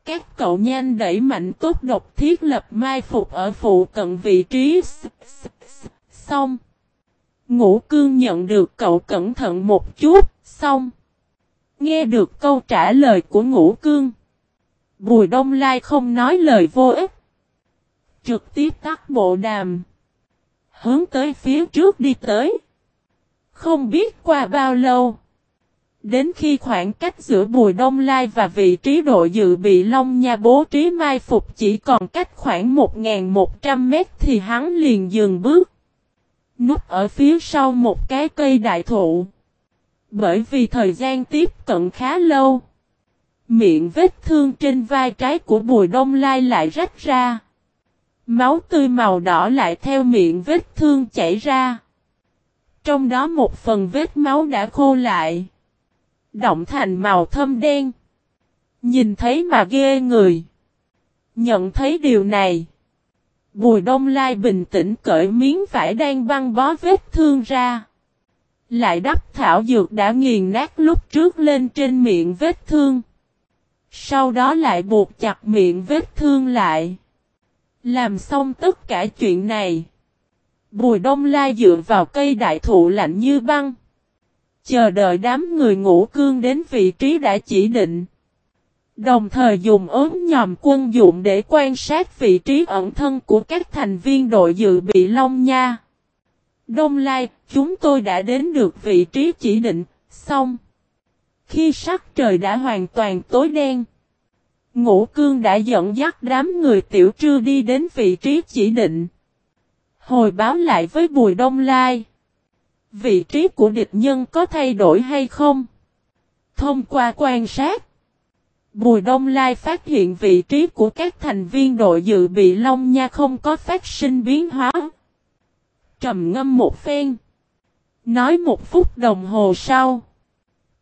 Các cậu nhanh đẩy mạnh tốt độc thiết lập mai phục ở phụ cận vị trí. Xong. Ngũ cương nhận được cậu cẩn thận một chút, xong. Nghe được câu trả lời của ngũ cương. Bùi đông lai không nói lời vô ích. Trực tiếp tắt bộ đàm. Hướng tới phía trước đi tới. Không biết qua bao lâu. Đến khi khoảng cách giữa Bùi Đông Lai và vị trí đội dự bị Long Nha bố trí mai phục chỉ còn cách khoảng 1.100 mét thì hắn liền dừng bước. Núp ở phía sau một cái cây đại thụ. Bởi vì thời gian tiếp cận khá lâu. Miệng vết thương trên vai trái của Bùi Đông Lai lại rách ra. Máu tươi màu đỏ lại theo miệng vết thương chảy ra. Trong đó một phần vết máu đã khô lại động thành màu thâm đen. Nhìn thấy mà ghê người. Nhận thấy điều này. Bùi đông lai bình tĩnh cởi miếng vải đang băng bó vết thương ra. Lại đắp thảo dược đã nghiền nát lúc trước lên trên miệng vết thương. Sau đó lại buộc chặt miệng vết thương lại. Làm xong tất cả chuyện này. Bùi đông lai dựa vào cây đại thụ lạnh như băng. Chờ đợi đám người ngũ cương đến vị trí đã chỉ định. Đồng thời dùng ốm nhòm quân dụng để quan sát vị trí ẩn thân của các thành viên đội dự bị Long Nha. Đông Lai, chúng tôi đã đến được vị trí chỉ định, xong. Khi sắc trời đã hoàn toàn tối đen, Ngũ Cương đã dẫn dắt đám người tiểu trư đi đến vị trí chỉ định. Hồi báo lại với Bùi Đông Lai. Vị trí của địch nhân có thay đổi hay không? Thông qua quan sát, Bùi Đông Lai phát hiện vị trí của các thành viên đội dự bị Long Nha không có phát sinh biến hóa. Trầm ngâm một phen. Nói một phút đồng hồ sau.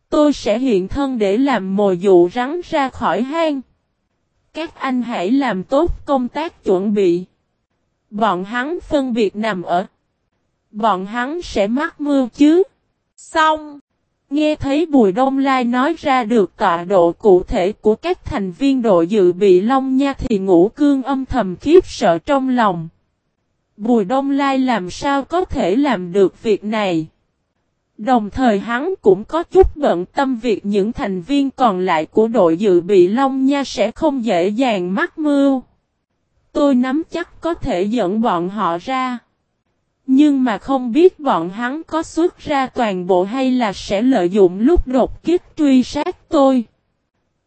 Tôi sẽ hiện thân để làm mồi dụ rắn ra khỏi hang. Các anh hãy làm tốt công tác chuẩn bị. Bọn hắn phân biệt nằm ở bọn hắn sẽ mắc mưa chứ. Xong, nghe thấy Bùi Đông Lai nói ra được tọa độ cụ thể của các thành viên đội dự bị Long Nha thì ngũ cương âm thầm khiếp sợ trong lòng. Bùi Đông Lai làm sao có thể làm được việc này? Đồng thời hắn cũng có chút bận tâm việc những thành viên còn lại của đội dự bị Long Nha sẽ không dễ dàng mắc mưa. Tôi nắm chắc có thể dẫn bọn họ ra. Nhưng mà không biết bọn hắn có xuất ra toàn bộ hay là sẽ lợi dụng lúc đột kích truy sát tôi.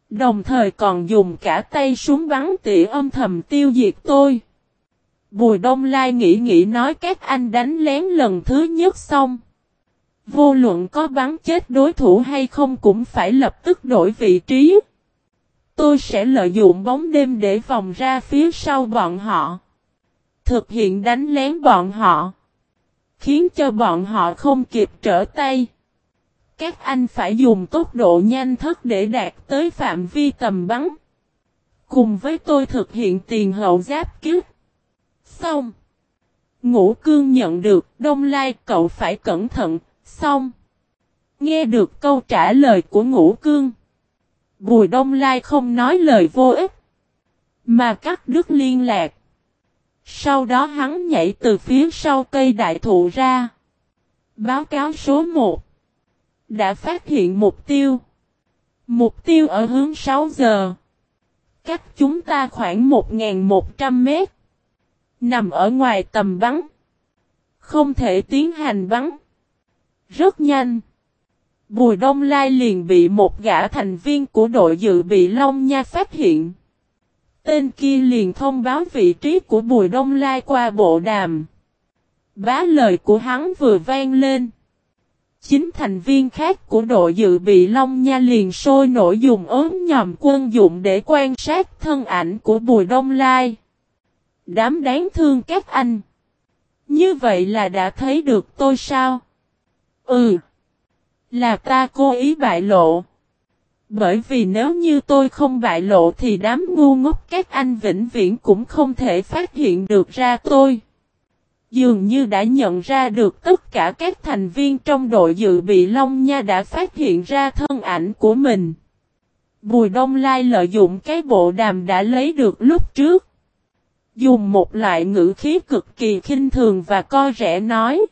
Đồng thời còn dùng cả tay súng bắn tỉa âm thầm tiêu diệt tôi. Bùi Đông Lai nghĩ nghĩ nói các anh đánh lén lần thứ nhất xong. Vô luận có bắn chết đối thủ hay không cũng phải lập tức đổi vị trí. Tôi sẽ lợi dụng bóng đêm để vòng ra phía sau bọn họ. Thực hiện đánh lén bọn họ. Khiến cho bọn họ không kịp trở tay. Các anh phải dùng tốc độ nhanh thức để đạt tới phạm vi tầm bắn. Cùng với tôi thực hiện tiền hậu giáp kiếp. Xong. Ngũ cương nhận được, đông lai cậu phải cẩn thận, xong. Nghe được câu trả lời của ngũ cương. Bùi đông lai không nói lời vô ích. Mà cắt đứt liên lạc. Sau đó hắn nhảy từ phía sau cây đại thụ ra. Báo cáo số 1. Đã phát hiện mục tiêu. Mục tiêu ở hướng 6 giờ. Cách chúng ta khoảng 1.100 mét. Nằm ở ngoài tầm bắn. Không thể tiến hành bắn. Rất nhanh. Bùi Đông Lai liền bị một gã thành viên của đội dự bị Long Nha phát hiện. Tên kia liền thông báo vị trí của Bùi Đông Lai qua bộ đàm. Bá lời của hắn vừa vang lên. Chính thành viên khác của đội dự bị Long Nha liền sôi nổi dùng ốm nhòm quân dụng để quan sát thân ảnh của Bùi Đông Lai. Đám đáng thương các anh. Như vậy là đã thấy được tôi sao? Ừ. Là ta cố ý bại lộ. Bởi vì nếu như tôi không bại lộ thì đám ngu ngốc các anh vĩnh viễn cũng không thể phát hiện được ra tôi. Dường như đã nhận ra được tất cả các thành viên trong đội dự bị Long Nha đã phát hiện ra thân ảnh của mình. Bùi Đông Lai lợi dụng cái bộ đàm đã lấy được lúc trước. Dùng một loại ngữ khí cực kỳ khinh thường và co rẻ nói.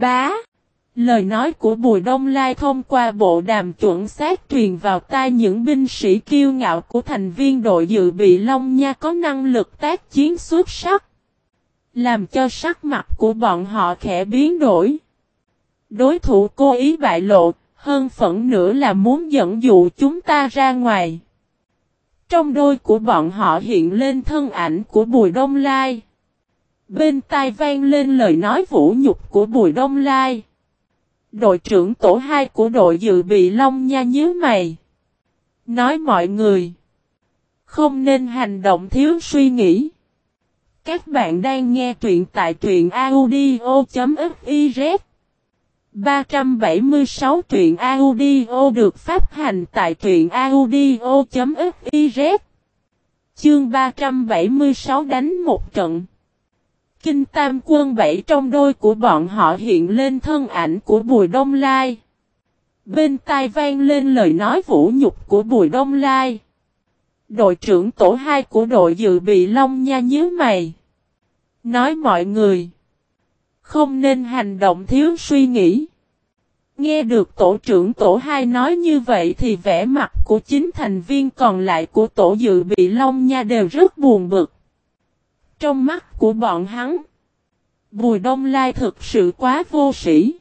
Bá! Lời nói của Bùi Đông Lai thông qua bộ đàm chuẩn xác truyền vào tai những binh sĩ kiêu ngạo của thành viên đội dự bị Long Nha có năng lực tác chiến xuất sắc. Làm cho sắc mặt của bọn họ khẽ biến đổi. Đối thủ cố ý bại lộ, hơn phẫn nữa là muốn dẫn dụ chúng ta ra ngoài. Trong đôi của bọn họ hiện lên thân ảnh của Bùi Đông Lai. Bên tai vang lên lời nói vũ nhục của Bùi Đông Lai. Đội trưởng tổ 2 của đội dự bị Long Nha nhớ mày. Nói mọi người. Không nên hành động thiếu suy nghĩ. Các bạn đang nghe truyện tại truyện audio.fiz 376 truyện audio được phát hành tại truyện audio.fiz Chương 376 đánh một trận Kinh tam quân bảy trong đôi của bọn họ hiện lên thân ảnh của Bùi Đông Lai. Bên tai vang lên lời nói vũ nhục của Bùi Đông Lai. Đội trưởng tổ 2 của đội dự bị Long Nha nhớ mày. Nói mọi người. Không nên hành động thiếu suy nghĩ. Nghe được tổ trưởng tổ 2 nói như vậy thì vẻ mặt của chính thành viên còn lại của tổ dự bị Long Nha đều rất buồn bực. Trong mắt của bọn hắn, Bùi Đông Lai thực sự quá vô sĩ.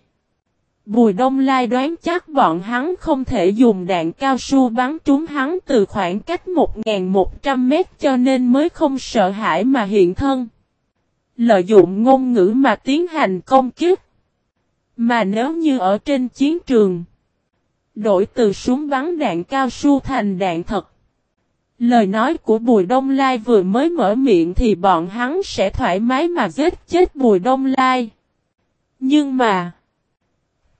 Bùi Đông Lai đoán chắc bọn hắn không thể dùng đạn cao su bắn trúng hắn từ khoảng cách 1.100 mét cho nên mới không sợ hãi mà hiện thân. Lợi dụng ngôn ngữ mà tiến hành công kích. Mà nếu như ở trên chiến trường, đổi từ súng bắn đạn cao su thành đạn thật. Lời nói của Bùi Đông Lai vừa mới mở miệng thì bọn hắn sẽ thoải mái mà giết chết Bùi Đông Lai. Nhưng mà,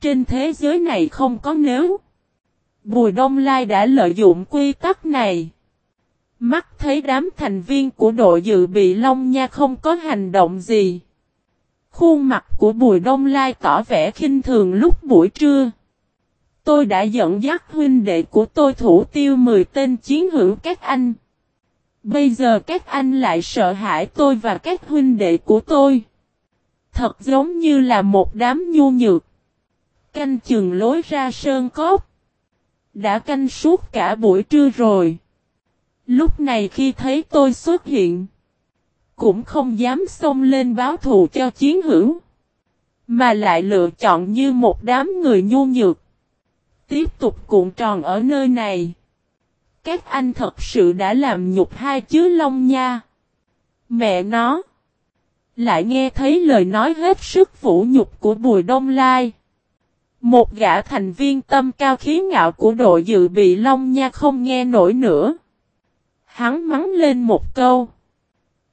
trên thế giới này không có nếu. Bùi Đông Lai đã lợi dụng quy tắc này. Mắt thấy đám thành viên của đội dự bị Long Nha không có hành động gì. Khuôn mặt của Bùi Đông Lai tỏ vẻ khinh thường lúc buổi trưa. Tôi đã dẫn dắt huynh đệ của tôi thủ tiêu 10 tên chiến hữu các anh. Bây giờ các anh lại sợ hãi tôi và các huynh đệ của tôi. Thật giống như là một đám nhu nhược. Canh chừng lối ra sơn cốt. Đã canh suốt cả buổi trưa rồi. Lúc này khi thấy tôi xuất hiện. Cũng không dám xông lên báo thù cho chiến hữu. Mà lại lựa chọn như một đám người nhu nhược. Tiếp tục cuộn tròn ở nơi này. Các anh thật sự đã làm nhục hai chứ long nha. Mẹ nó. Lại nghe thấy lời nói hết sức vũ nhục của Bùi Đông Lai. Một gã thành viên tâm cao khí ngạo của đội dự bị Long Nha không nghe nổi nữa. Hắn mắng lên một câu.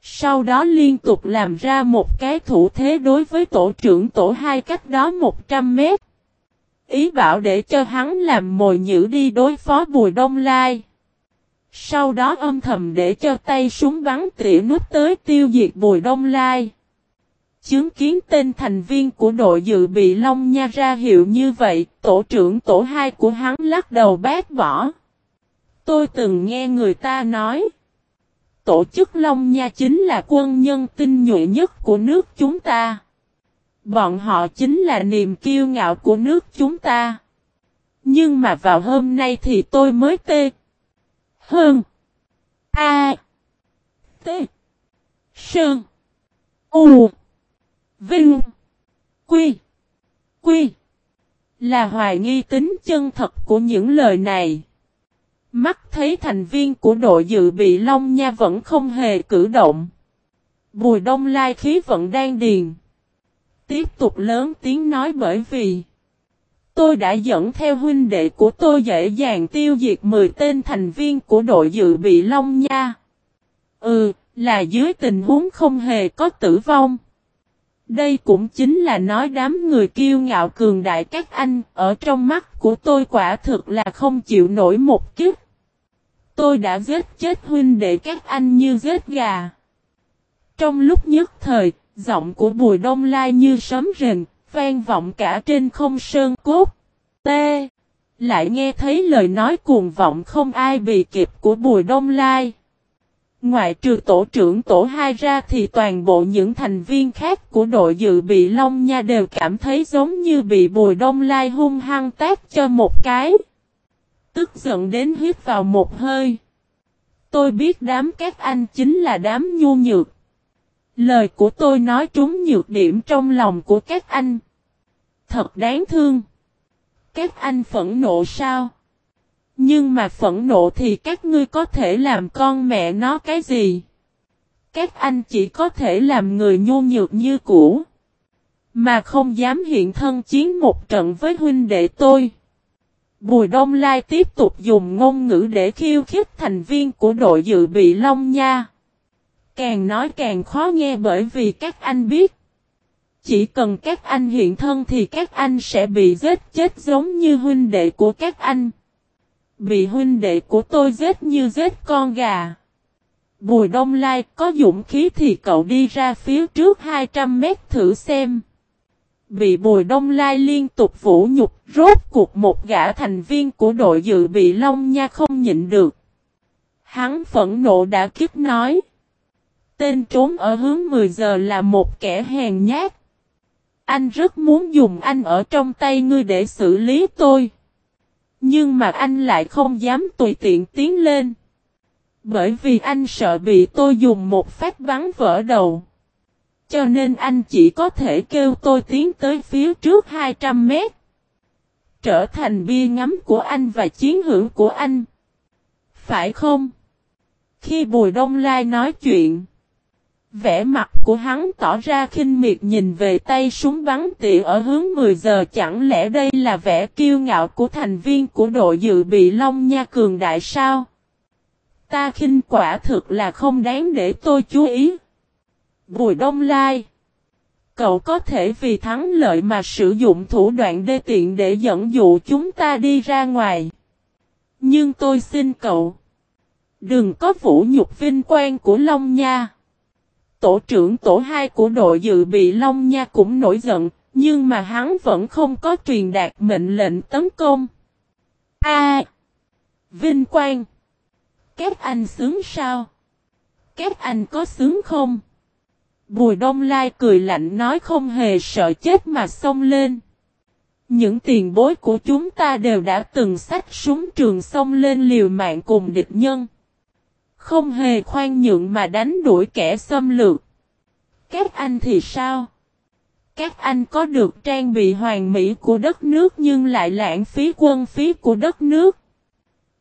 Sau đó liên tục làm ra một cái thủ thế đối với tổ trưởng tổ hai cách đó 100 mét. Ý bảo để cho hắn làm mồi nhữ đi đối phó Bùi Đông Lai. Sau đó âm thầm để cho tay súng bắn tỉa nút tới tiêu diệt Bùi Đông Lai. Chứng kiến tên thành viên của đội dự bị Long Nha ra hiệu như vậy, tổ trưởng tổ hai của hắn lắc đầu bác bỏ. Tôi từng nghe người ta nói, tổ chức Long Nha chính là quân nhân tinh nhuệ nhất của nước chúng ta. Bọn họ chính là niềm kiêu ngạo của nước chúng ta. Nhưng mà vào hôm nay thì tôi mới tê. Hơn. A. T. Sơn. U. Vinh. Quy. Quy. Là hoài nghi tính chân thật của những lời này. Mắt thấy thành viên của đội dự bị Long Nha vẫn không hề cử động. Bùi đông lai khí vẫn đang điền tiếp tục lớn tiếng nói bởi vì Tôi đã dẫn theo huynh đệ của tôi dễ dàng tiêu diệt 10 tên thành viên của đội dự bị Long Nha. Ừ, là dưới tình huống không hề có tử vong. Đây cũng chính là nói đám người kiêu ngạo cường đại các anh, ở trong mắt của tôi quả thực là không chịu nổi một kiếp. Tôi đã giết chết huynh đệ các anh như giết gà. Trong lúc nhất thời, Giọng của Bùi Đông Lai như sấm rền, vang vọng cả trên không sơn cốt. T. Lại nghe thấy lời nói cuồng vọng không ai bị kịp của Bùi Đông Lai. Ngoại trừ tổ trưởng tổ 2 ra thì toàn bộ những thành viên khác của đội dự bị Long Nha đều cảm thấy giống như bị Bùi Đông Lai hung hăng tác cho một cái. Tức giận đến hít vào một hơi. Tôi biết đám các anh chính là đám nhu nhược. Lời của tôi nói trúng nhược điểm trong lòng của các anh. Thật đáng thương. Các anh phẫn nộ sao? Nhưng mà phẫn nộ thì các ngươi có thể làm con mẹ nó cái gì? Các anh chỉ có thể làm người nhu nhược như cũ. Mà không dám hiện thân chiến một trận với huynh đệ tôi. Bùi Đông Lai tiếp tục dùng ngôn ngữ để khiêu khích thành viên của đội dự bị Long Nha. Càng nói càng khó nghe bởi vì các anh biết. Chỉ cần các anh hiện thân thì các anh sẽ bị giết chết giống như huynh đệ của các anh. Bị huynh đệ của tôi giết như giết con gà. Bùi Đông Lai có dũng khí thì cậu đi ra phía trước 200 mét thử xem. Bị Bùi Đông Lai liên tục vũ nhục, rốt cuộc một gã thành viên của đội dự bị Long Nha không nhịn được. Hắn phẫn nộ đã kiếp nói. Tên trốn ở hướng 10 giờ là một kẻ hèn nhát. Anh rất muốn dùng anh ở trong tay ngươi để xử lý tôi. Nhưng mà anh lại không dám tùy tiện tiến lên. Bởi vì anh sợ bị tôi dùng một phát bắn vỡ đầu. Cho nên anh chỉ có thể kêu tôi tiến tới phía trước 200 mét. Trở thành bia ngắm của anh và chiến hữu của anh. Phải không? Khi Bùi Đông Lai nói chuyện. Vẻ mặt của hắn tỏ ra khinh miệt nhìn về tay súng bắn tỉa ở hướng 10 giờ chẳng lẽ đây là vẻ kiêu ngạo của thành viên của đội dự bị Long Nha Cường Đại sao? Ta khinh quả thực là không đáng để tôi chú ý. Bùi Đông Lai, Cậu có thể vì thắng lợi mà sử dụng thủ đoạn đê tiện để dẫn dụ chúng ta đi ra ngoài. Nhưng tôi xin cậu. Đừng có vũ nhục vinh quang của Long Nha. Tổ trưởng tổ hai của đội dự bị Long Nha cũng nổi giận, nhưng mà hắn vẫn không có truyền đạt mệnh lệnh tấn công. A. Vinh Quang. Các anh sướng sao? Các anh có sướng không? Bùi Đông Lai cười lạnh nói không hề sợ chết mà xông lên. Những tiền bối của chúng ta đều đã từng sách súng trường xông lên liều mạng cùng địch nhân. Không hề khoan nhượng mà đánh đuổi kẻ xâm lược. Các anh thì sao? Các anh có được trang bị hoàn mỹ của đất nước nhưng lại lãng phí quân phí của đất nước.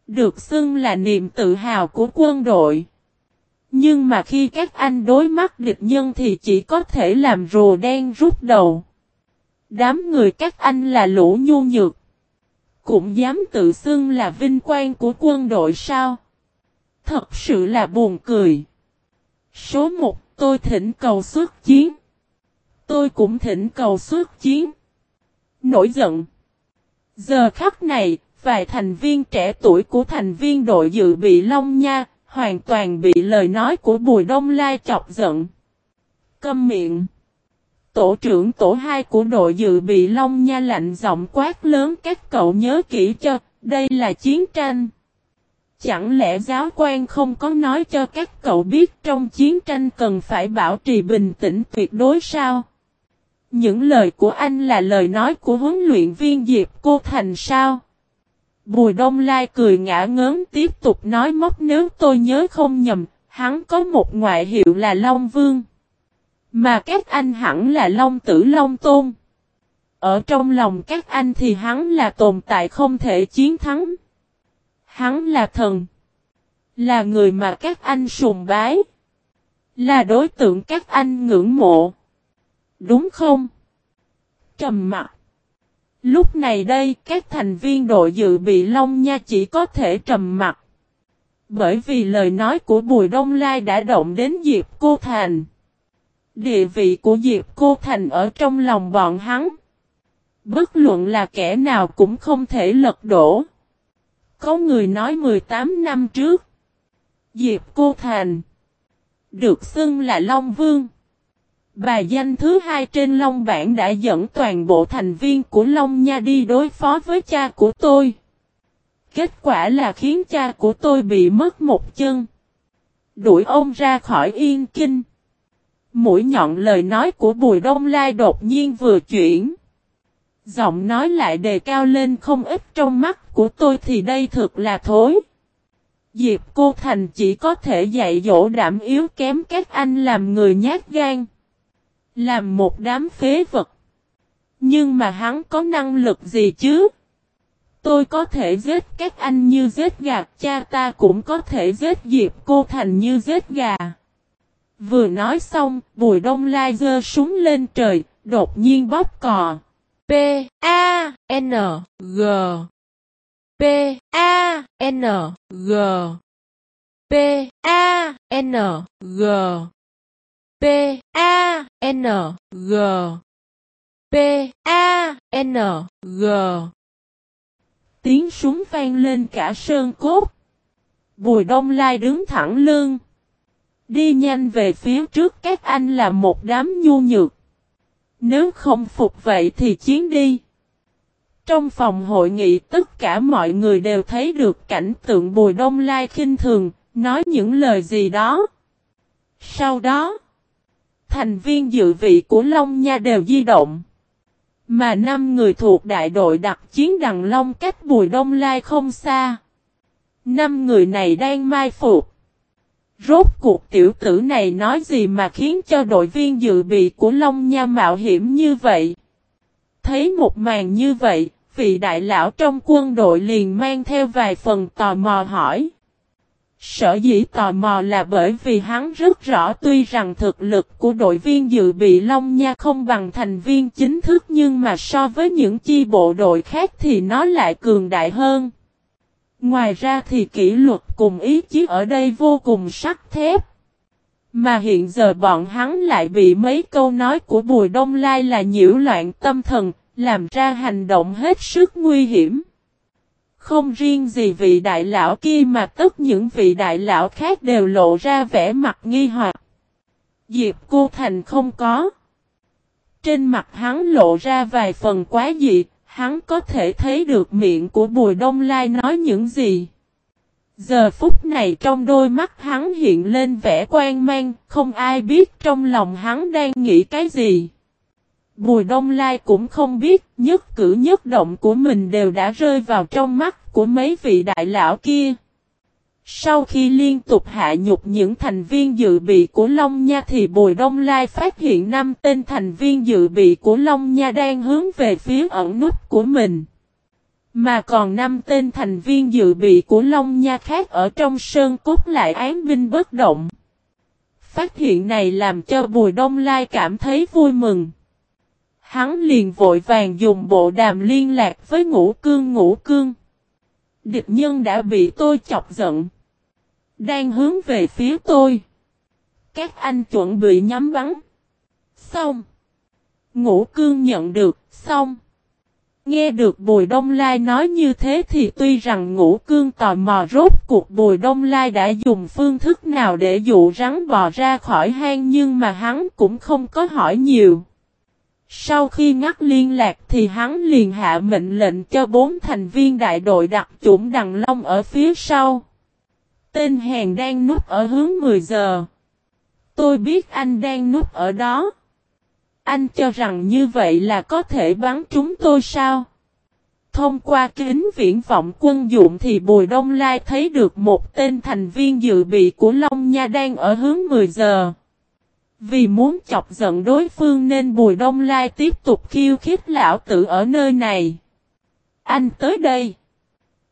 Được xưng là niềm tự hào của quân đội. Nhưng mà khi các anh đối mắt địch nhân thì chỉ có thể làm rùa đen rút đầu. Đám người các anh là lũ nhu nhược. Cũng dám tự xưng là vinh quang của quân đội sao? Thật sự là buồn cười. Số 1 tôi thỉnh cầu xuất chiến. Tôi cũng thỉnh cầu xuất chiến. Nổi giận. Giờ khắc này, vài thành viên trẻ tuổi của thành viên đội dự bị Long Nha, hoàn toàn bị lời nói của Bùi Đông Lai chọc giận. Câm miệng. Tổ trưởng tổ 2 của đội dự bị Long Nha lạnh giọng quát lớn các cậu nhớ kỹ cho, đây là chiến tranh. Chẳng lẽ giáo quan không có nói cho các cậu biết trong chiến tranh cần phải bảo trì bình tĩnh tuyệt đối sao? Những lời của anh là lời nói của huấn luyện viên Diệp Cô Thành sao? Bùi Đông Lai cười ngã ngớn tiếp tục nói móc nếu tôi nhớ không nhầm, hắn có một ngoại hiệu là Long Vương. Mà các anh hẳn là Long Tử Long Tôn. Ở trong lòng các anh thì hắn là tồn tại không thể chiến thắng. Hắn là thần. Là người mà các anh sùng bái. Là đối tượng các anh ngưỡng mộ. Đúng không? Trầm mặt. Lúc này đây, các thành viên đội dự bị Long Nha chỉ có thể trầm mặt. Bởi vì lời nói của Bùi Đông Lai đã động đến Diệp Cô Thành. Địa vị của Diệp Cô Thành ở trong lòng bọn hắn. Bất luận là kẻ nào cũng không thể lật đổ. Có người nói 18 năm trước. Diệp Cô Thành. Được xưng là Long Vương. Bà danh thứ hai trên Long Bản đã dẫn toàn bộ thành viên của Long Nha đi đối phó với cha của tôi. Kết quả là khiến cha của tôi bị mất một chân. Đuổi ông ra khỏi yên kinh. Mũi nhọn lời nói của Bùi Đông Lai đột nhiên vừa chuyển. Giọng nói lại đề cao lên không ít trong mắt của tôi thì đây thực là thối. Diệp Cô Thành chỉ có thể dạy dỗ đảm yếu kém các anh làm người nhát gan. Làm một đám phế vật. Nhưng mà hắn có năng lực gì chứ? Tôi có thể giết các anh như giết gà, cha ta cũng có thể giết Diệp Cô Thành như giết gà. Vừa nói xong, Bùi Đông Lai giơ súng lên trời, đột nhiên bóp cò. P A N G P A N G P A N G P A N G P A N G Tiếng súng vang lên cả sơn cốt. Bùi Đông Lai đứng thẳng lưng. Đi nhanh về phía trước, các anh là một đám nhu nhược. Nếu không phục vậy thì chiến đi. Trong phòng hội nghị tất cả mọi người đều thấy được cảnh tượng Bùi Đông Lai khinh thường, nói những lời gì đó. Sau đó, thành viên dự vị của Long Nha đều di động. Mà năm người thuộc đại đội đặc chiến Đằng Long cách Bùi Đông Lai không xa. Năm người này đang mai phục. Rốt cuộc tiểu tử này nói gì mà khiến cho đội viên dự bị của Long Nha mạo hiểm như vậy? Thấy một màn như vậy, vị đại lão trong quân đội liền mang theo vài phần tò mò hỏi. Sở dĩ tò mò là bởi vì hắn rất rõ tuy rằng thực lực của đội viên dự bị Long Nha không bằng thành viên chính thức nhưng mà so với những chi bộ đội khác thì nó lại cường đại hơn. Ngoài ra thì kỷ luật cùng ý chí ở đây vô cùng sắc thép. Mà hiện giờ bọn hắn lại bị mấy câu nói của Bùi Đông Lai là nhiễu loạn tâm thần, làm ra hành động hết sức nguy hiểm. Không riêng gì vị đại lão kia mà tất những vị đại lão khác đều lộ ra vẻ mặt nghi hoặc. Diệp Cô Thành không có. Trên mặt hắn lộ ra vài phần quá dị, hắn có thể thấy được miệng của Bùi Đông Lai nói những gì. Giờ phút này trong đôi mắt hắn hiện lên vẻ quan mang, không ai biết trong lòng hắn đang nghĩ cái gì. Bùi Đông Lai cũng không biết, nhất cử nhất động của mình đều đã rơi vào trong mắt của mấy vị đại lão kia. Sau khi liên tục hạ nhục những thành viên dự bị của Long Nha thì Bùi Đông Lai phát hiện năm tên thành viên dự bị của Long Nha đang hướng về phía ẩn nút của mình. Mà còn năm tên thành viên dự bị của Long Nha khác ở trong sơn cốt lại án binh bất động. Phát hiện này làm cho Bùi Đông Lai cảm thấy vui mừng. Hắn liền vội vàng dùng bộ đàm liên lạc với ngũ cương ngũ cương. Địch nhân đã bị tôi chọc giận. Đang hướng về phía tôi. Các anh chuẩn bị nhắm bắn. Xong. Ngũ cương nhận được, xong. Nghe được Bùi Đông Lai nói như thế thì tuy rằng ngũ cương tò mò rốt cuộc Bùi Đông Lai đã dùng phương thức nào để dụ rắn bò ra khỏi hang nhưng mà hắn cũng không có hỏi nhiều. Sau khi ngắt liên lạc thì hắn liền hạ mệnh lệnh cho bốn thành viên đại đội đặc chủng Đằng Long ở phía sau. Tên hèn đang núp ở hướng 10 giờ. Tôi biết anh đang núp ở đó. Anh cho rằng như vậy là có thể bắn chúng tôi sao? Thông qua kính viễn vọng quân dụng thì Bùi Đông Lai thấy được một tên thành viên dự bị của Long Nha đang ở hướng 10 giờ. Vì muốn chọc giận đối phương nên Bùi Đông Lai tiếp tục khiêu khích lão tử ở nơi này. Anh tới đây.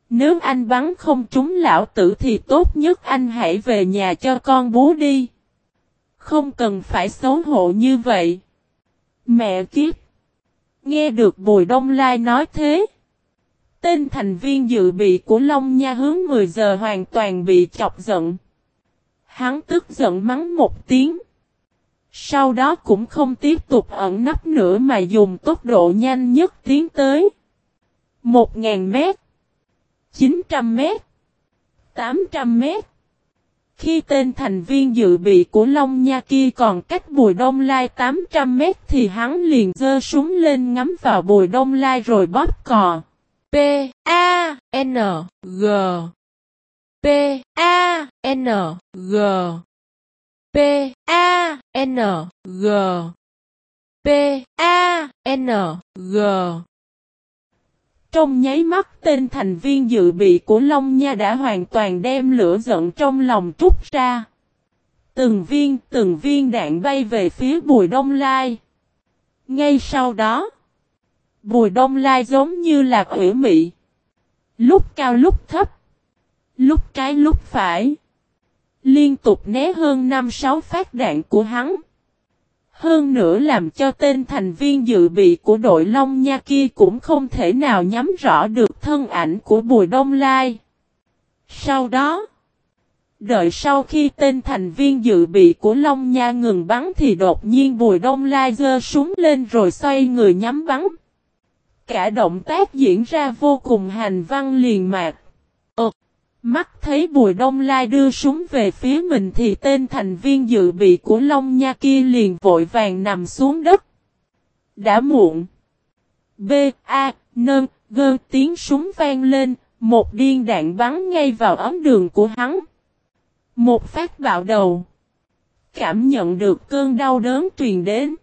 Nếu anh bắn không trúng lão tử thì tốt nhất anh hãy về nhà cho con bú đi. Không cần phải xấu hổ như vậy. Mẹ kiếp. Nghe được Bùi Đông Lai nói thế. Tên thành viên dự bị của Long Nha hướng 10 giờ hoàn toàn bị chọc giận. Hắn tức giận mắng một tiếng. Sau đó cũng không tiếp tục ẩn nấp nữa mà dùng tốc độ nhanh nhất tiến tới. 1.000 mét, 900 mét, 800 mét. Khi tên thành viên dự bị của Long Nha kia còn cách Bùi Đông Lai 800 mét thì hắn liền giơ súng lên ngắm vào Bùi Đông Lai rồi bóp cò. P A N G P A N G P A N G P A N G trong nháy mắt tên thành viên dự bị của Long Nha đã hoàn toàn đem lửa giận trong lòng trút ra. Từng viên, từng viên đạn bay về phía Bùi Đông Lai. Ngay sau đó, Bùi Đông Lai giống như là quỷ mị. Lúc cao lúc thấp, lúc trái lúc phải. Liên tục né hơn 5-6 phát đạn của hắn. Hơn nữa làm cho tên thành viên dự bị của đội Long Nha kia cũng không thể nào nhắm rõ được thân ảnh của Bùi Đông Lai. Sau đó, đợi sau khi tên thành viên dự bị của Long Nha ngừng bắn thì đột nhiên Bùi Đông Lai giơ súng lên rồi xoay người nhắm bắn. Cả động tác diễn ra vô cùng hành văn liền mạc. Mắt thấy Bùi Đông Lai đưa súng về phía mình thì tên thành viên dự bị của Long Nha kia liền vội vàng nằm xuống đất. Đã muộn. B, A, nơn, gơn tiếng súng vang lên, một điên đạn bắn ngay vào ấm đường của hắn. Một phát bạo đầu. Cảm nhận được cơn đau đớn truyền đến.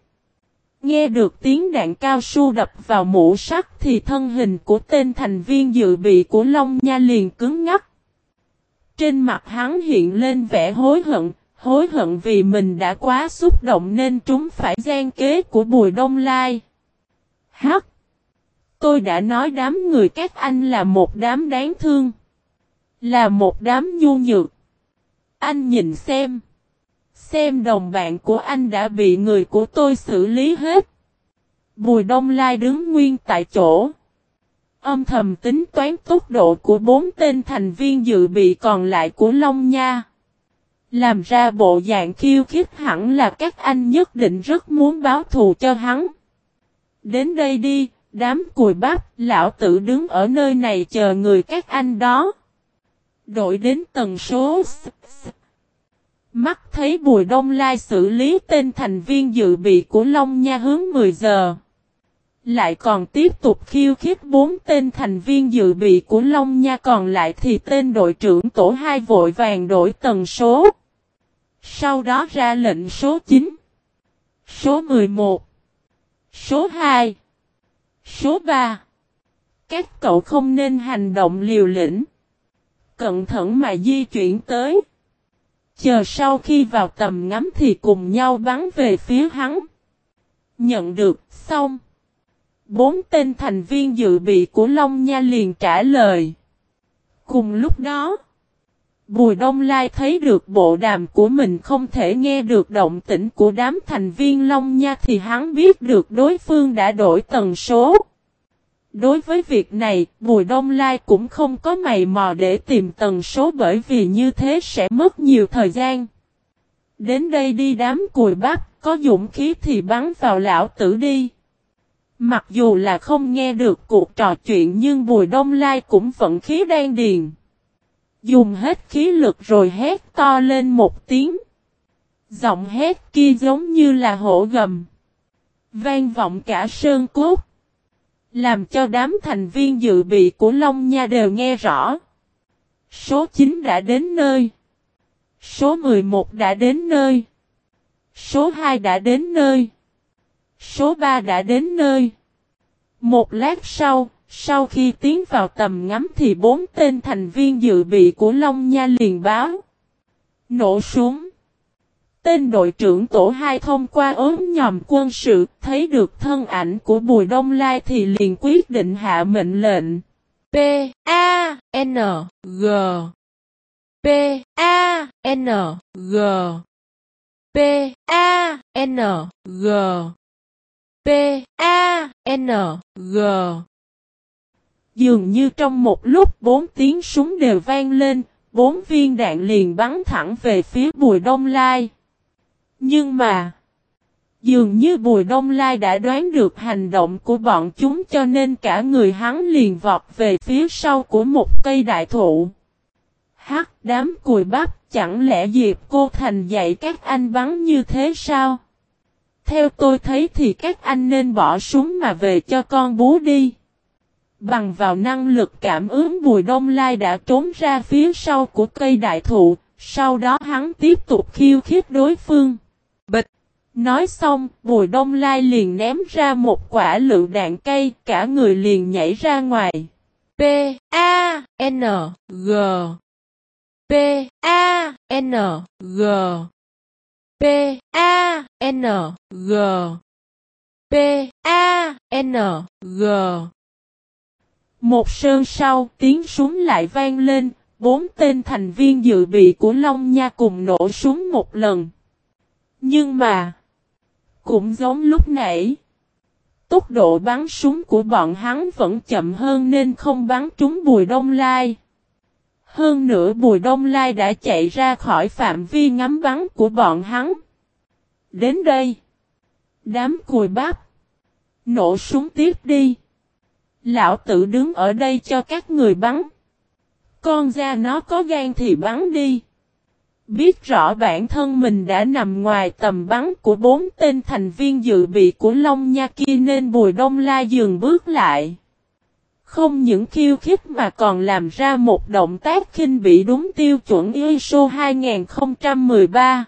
Nghe được tiếng đạn cao su đập vào mũ sắt thì thân hình của tên thành viên dự bị của Long Nha liền cứng ngắc. Trên mặt hắn hiện lên vẻ hối hận, hối hận vì mình đã quá xúc động nên chúng phải gian kế của Bùi Đông Lai. Hắc! Tôi đã nói đám người các anh là một đám đáng thương. Là một đám nhu nhược. Anh nhìn xem. Xem đồng bạn của anh đã bị người của tôi xử lý hết. Bùi Đông Lai đứng nguyên tại chỗ. Âm thầm tính toán tốc độ của bốn tên thành viên dự bị còn lại của Long Nha. Làm ra bộ dạng khiêu khích hẳn là các anh nhất định rất muốn báo thù cho hắn. Đến đây đi, đám cùi bắp, lão tử đứng ở nơi này chờ người các anh đó. Đổi đến tần số Mắt thấy Bùi Đông Lai xử lý tên thành viên dự bị của Long Nha hướng 10 giờ. Lại còn tiếp tục khiêu khích bốn tên thành viên dự bị của Long Nha còn lại thì tên đội trưởng tổ 2 vội vàng đổi tần số. Sau đó ra lệnh số 9, số 11, số 2, số 3. Các cậu không nên hành động liều lĩnh. Cẩn thận mà di chuyển tới. Chờ sau khi vào tầm ngắm thì cùng nhau bắn về phía hắn. Nhận được, xong. Bốn tên thành viên dự bị của Long Nha liền trả lời. Cùng lúc đó, Bùi Đông Lai thấy được bộ đàm của mình không thể nghe được động tĩnh của đám thành viên Long Nha thì hắn biết được đối phương đã đổi tần số. Đối với việc này, Bùi Đông Lai cũng không có mày mò để tìm tần số bởi vì như thế sẽ mất nhiều thời gian. Đến đây đi đám cùi bắp, có dũng khí thì bắn vào lão tử đi. Mặc dù là không nghe được cuộc trò chuyện nhưng Bùi Đông Lai cũng vận khí đan điền. Dùng hết khí lực rồi hét to lên một tiếng. Giọng hét kia giống như là hổ gầm. Vang vọng cả sơn cốt. Làm cho đám thành viên dự bị của Long Nha đều nghe rõ. Số 9 đã đến nơi. Số 11 đã đến nơi. Số 2 đã đến nơi. Số 3 đã đến nơi. Một lát sau, sau khi tiến vào tầm ngắm thì bốn tên thành viên dự bị của Long Nha liền báo. Nổ súng. Tên đội trưởng tổ 2 thông qua ốm nhòm quân sự thấy được thân ảnh của Bùi Đông Lai thì liền quyết định hạ mệnh lệnh. P A N G P A N G P A N G P A N G Dường như trong một lúc bốn tiếng súng đều vang lên, bốn viên đạn liền bắn thẳng về phía Bùi Đông Lai. Nhưng mà, dường như Bùi Đông Lai đã đoán được hành động của bọn chúng cho nên cả người hắn liền vọt về phía sau của một cây đại thụ. Hắc đám cùi bắp chẳng lẽ Diệp Cô Thành dạy các anh bắn như thế sao? Theo tôi thấy thì các anh nên bỏ súng mà về cho con bú đi. Bằng vào năng lực cảm ứng Bùi Đông Lai đã trốn ra phía sau của cây đại thụ, sau đó hắn tiếp tục khiêu khích đối phương. Bịch! Nói xong, Bùi Đông Lai liền ném ra một quả lựu đạn cây, cả người liền nhảy ra ngoài. P A N G P A N G P A N G P A N G Một sơn sau, tiếng súng lại vang lên, bốn tên thành viên dự bị của Long Nha cùng nổ súng một lần. Nhưng mà, cũng giống lúc nãy, tốc độ bắn súng của bọn hắn vẫn chậm hơn nên không bắn trúng Bùi Đông Lai. Hơn nữa Bùi Đông Lai đã chạy ra khỏi phạm vi ngắm bắn của bọn hắn. Đến đây, đám cùi bắp, nổ súng tiếp đi. Lão tử đứng ở đây cho các người bắn. Con ra nó có gan thì bắn đi. Biết rõ bản thân mình đã nằm ngoài tầm bắn của bốn tên thành viên dự bị của Long Nha kia nên Bùi Đông La dừng bước lại. Không những khiêu khích mà còn làm ra một động tác khinh bị đúng tiêu chuẩn ISO 2013.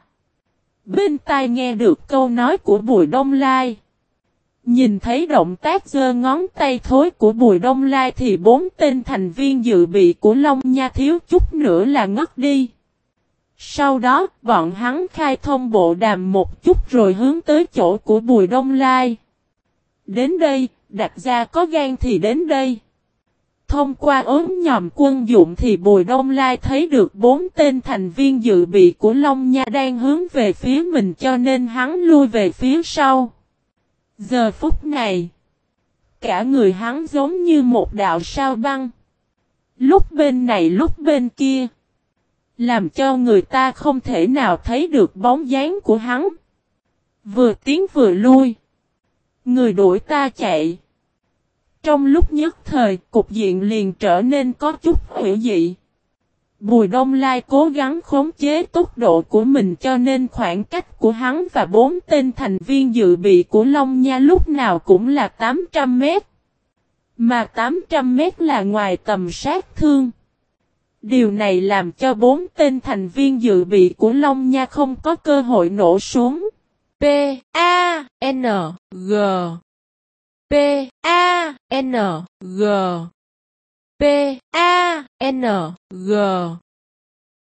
Bên tai nghe được câu nói của Bùi Đông Lai. Nhìn thấy động tác giơ ngón tay thối của Bùi Đông Lai thì bốn tên thành viên dự bị của Long Nha thiếu chút nữa là ngất đi. Sau đó, bọn hắn khai thông bộ đàm một chút rồi hướng tới chỗ của Bùi Đông Lai. Đến đây, đặt ra có gan thì đến đây. Thông qua ốm nhòm quân dụng thì Bùi Đông Lai thấy được bốn tên thành viên dự bị của Long Nha đang hướng về phía mình cho nên hắn lui về phía sau. Giờ phút này, cả người hắn giống như một đạo sao băng. Lúc bên này lúc bên kia. Làm cho người ta không thể nào thấy được bóng dáng của hắn. Vừa tiến vừa lui. Người đuổi ta chạy. Trong lúc nhất thời, cục diện liền trở nên có chút hữu dị. Bùi Đông Lai cố gắng khống chế tốc độ của mình cho nên khoảng cách của hắn và bốn tên thành viên dự bị của Long Nha lúc nào cũng là 800 mét. Mà 800 mét là ngoài tầm sát thương. Điều này làm cho bốn tên thành viên dự bị của Long Nha không có cơ hội nổ súng. P A N G P A N G P A N G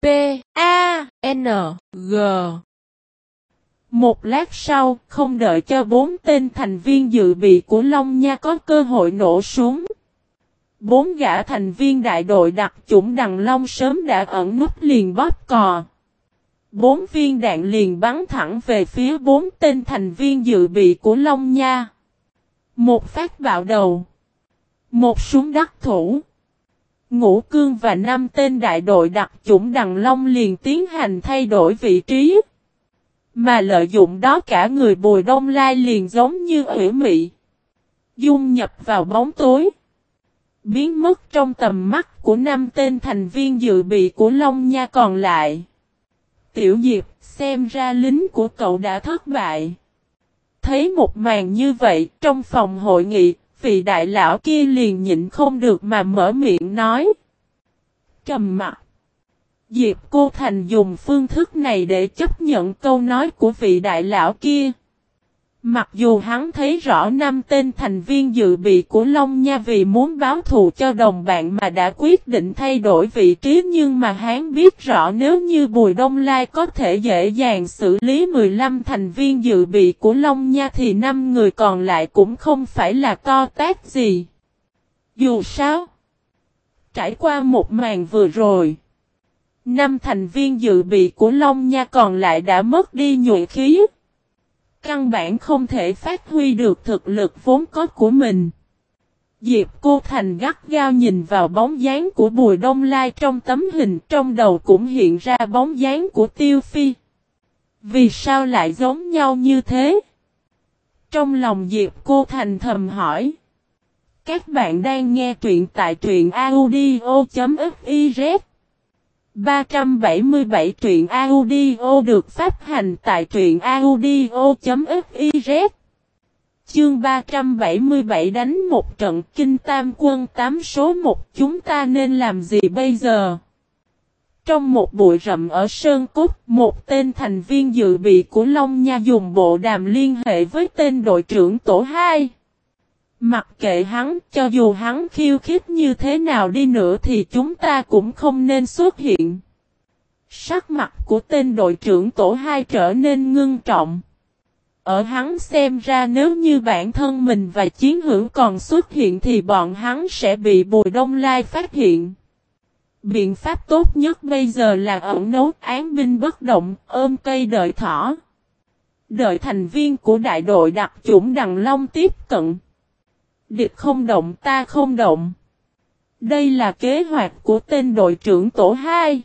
P A N G Một lát sau, không đợi cho bốn tên thành viên dự bị của Long Nha có cơ hội nổ súng. Bốn gã thành viên đại đội đặc chủng đằng long sớm đã ẩn nút liền bóp cò. Bốn viên đạn liền bắn thẳng về phía bốn tên thành viên dự bị của Long Nha. Một phát bạo đầu. Một súng đắc thủ. Ngũ Cương và năm tên đại đội đặc chủng đằng long liền tiến hành thay đổi vị trí. Mà lợi dụng đó cả người bùi đông lai liền giống như ủy mị. Dung nhập vào bóng tối. Biến mất trong tầm mắt của năm tên thành viên dự bị của Long Nha còn lại. Tiểu Diệp, xem ra lính của cậu đã thất bại. Thấy một màn như vậy, trong phòng hội nghị, vị đại lão kia liền nhịn không được mà mở miệng nói. Trầm mặt. Diệp Cô Thành dùng phương thức này để chấp nhận câu nói của vị đại lão kia. Mặc dù hắn thấy rõ năm tên thành viên dự bị của Long Nha vì muốn báo thù cho đồng bạn mà đã quyết định thay đổi vị trí nhưng mà hắn biết rõ nếu như Bùi Đông Lai có thể dễ dàng xử lý 15 thành viên dự bị của Long Nha thì năm người còn lại cũng không phải là to tác gì. Dù sao, trải qua một màn vừa rồi, năm thành viên dự bị của Long Nha còn lại đã mất đi nhuệ khí. Căn bản không thể phát huy được thực lực vốn có của mình. Diệp Cô Thành gắt gao nhìn vào bóng dáng của Bùi Đông Lai trong tấm hình trong đầu cũng hiện ra bóng dáng của Tiêu Phi. Vì sao lại giống nhau như thế? Trong lòng Diệp Cô Thành thầm hỏi. Các bạn đang nghe truyện tại truyện audio.fif 377 truyện audio được phát hành tại truyện audio.fiz Chương 377 đánh một trận kinh tam quân 8 số 1 chúng ta nên làm gì bây giờ? Trong một bụi rậm ở Sơn Cúc, một tên thành viên dự bị của Long Nha dùng bộ đàm liên hệ với tên đội trưởng tổ 2. Mặc kệ hắn, cho dù hắn khiêu khích như thế nào đi nữa thì chúng ta cũng không nên xuất hiện. Sắc mặt của tên đội trưởng tổ 2 trở nên ngưng trọng. Ở hắn xem ra nếu như bản thân mình và chiến hữu còn xuất hiện thì bọn hắn sẽ bị Bùi Đông Lai phát hiện. Biện pháp tốt nhất bây giờ là ẩn nấu án binh bất động, ôm cây đợi thỏ. Đợi thành viên của đại đội đặc chủng Đằng Long tiếp cận. Địch không động ta không động. Đây là kế hoạch của tên đội trưởng tổ 2.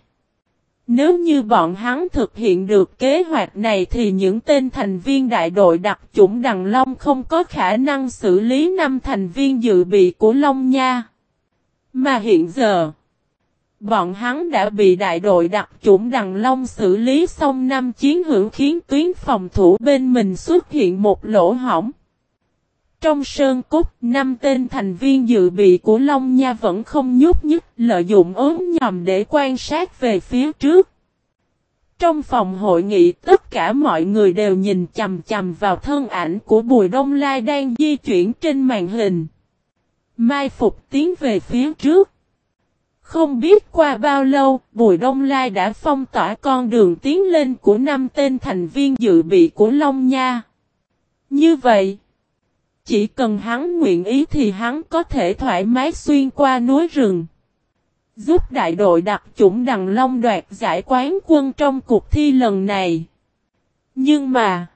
Nếu như bọn hắn thực hiện được kế hoạch này thì những tên thành viên đại đội đặc chủng Đằng Long không có khả năng xử lý năm thành viên dự bị của Long Nha. Mà hiện giờ, bọn hắn đã bị đại đội đặc chủng Đằng Long xử lý xong năm chiến hữu khiến tuyến phòng thủ bên mình xuất hiện một lỗ hỏng. Trong sơn cốt, năm tên thành viên dự bị của Long Nha vẫn không nhúc nhích, lợi dụng ốm nhòm để quan sát về phía trước. Trong phòng hội nghị tất cả mọi người đều nhìn chầm chầm vào thân ảnh của Bùi Đông Lai đang di chuyển trên màn hình. Mai Phục tiến về phía trước. Không biết qua bao lâu, Bùi Đông Lai đã phong tỏa con đường tiến lên của năm tên thành viên dự bị của Long Nha. Như vậy, chỉ cần hắn nguyện ý thì hắn có thể thoải mái xuyên qua núi rừng. Giúp đại đội đặc chủng Đằng Long đoạt giải quán quân trong cuộc thi lần này. Nhưng mà,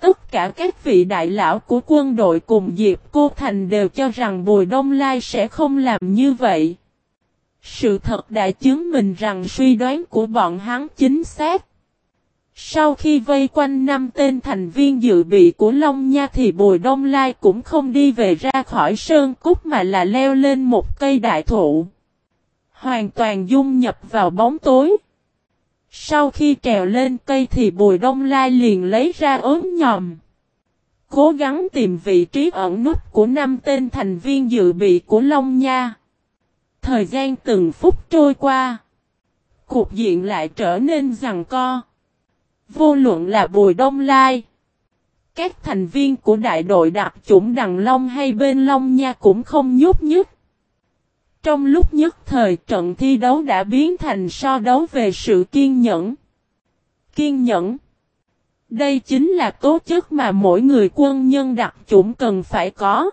tất cả các vị đại lão của quân đội cùng Diệp Cô Thành đều cho rằng Bùi Đông Lai sẽ không làm như vậy. Sự thật đã chứng minh rằng suy đoán của bọn hắn chính xác. Sau khi vây quanh năm tên thành viên dự bị của Long Nha thì Bùi Đông Lai cũng không đi về ra khỏi sơn cúc mà là leo lên một cây đại thụ. Hoàn toàn dung nhập vào bóng tối. Sau khi trèo lên cây thì Bùi Đông Lai liền lấy ra ốm nhòm. Cố gắng tìm vị trí ẩn nút của năm tên thành viên dự bị của Long Nha. Thời gian từng phút trôi qua. Cục diện lại trở nên rằng co. Vô luận là Bùi Đông Lai. Các thành viên của đại đội đặc chủng Đằng Long hay bên Long Nha cũng không nhút nhứt. Trong lúc nhất thời, trận thi đấu đã biến thành so đấu về sự kiên nhẫn. Kiên nhẫn. Đây chính là tố chất mà mỗi người quân nhân đặc chủng cần phải có.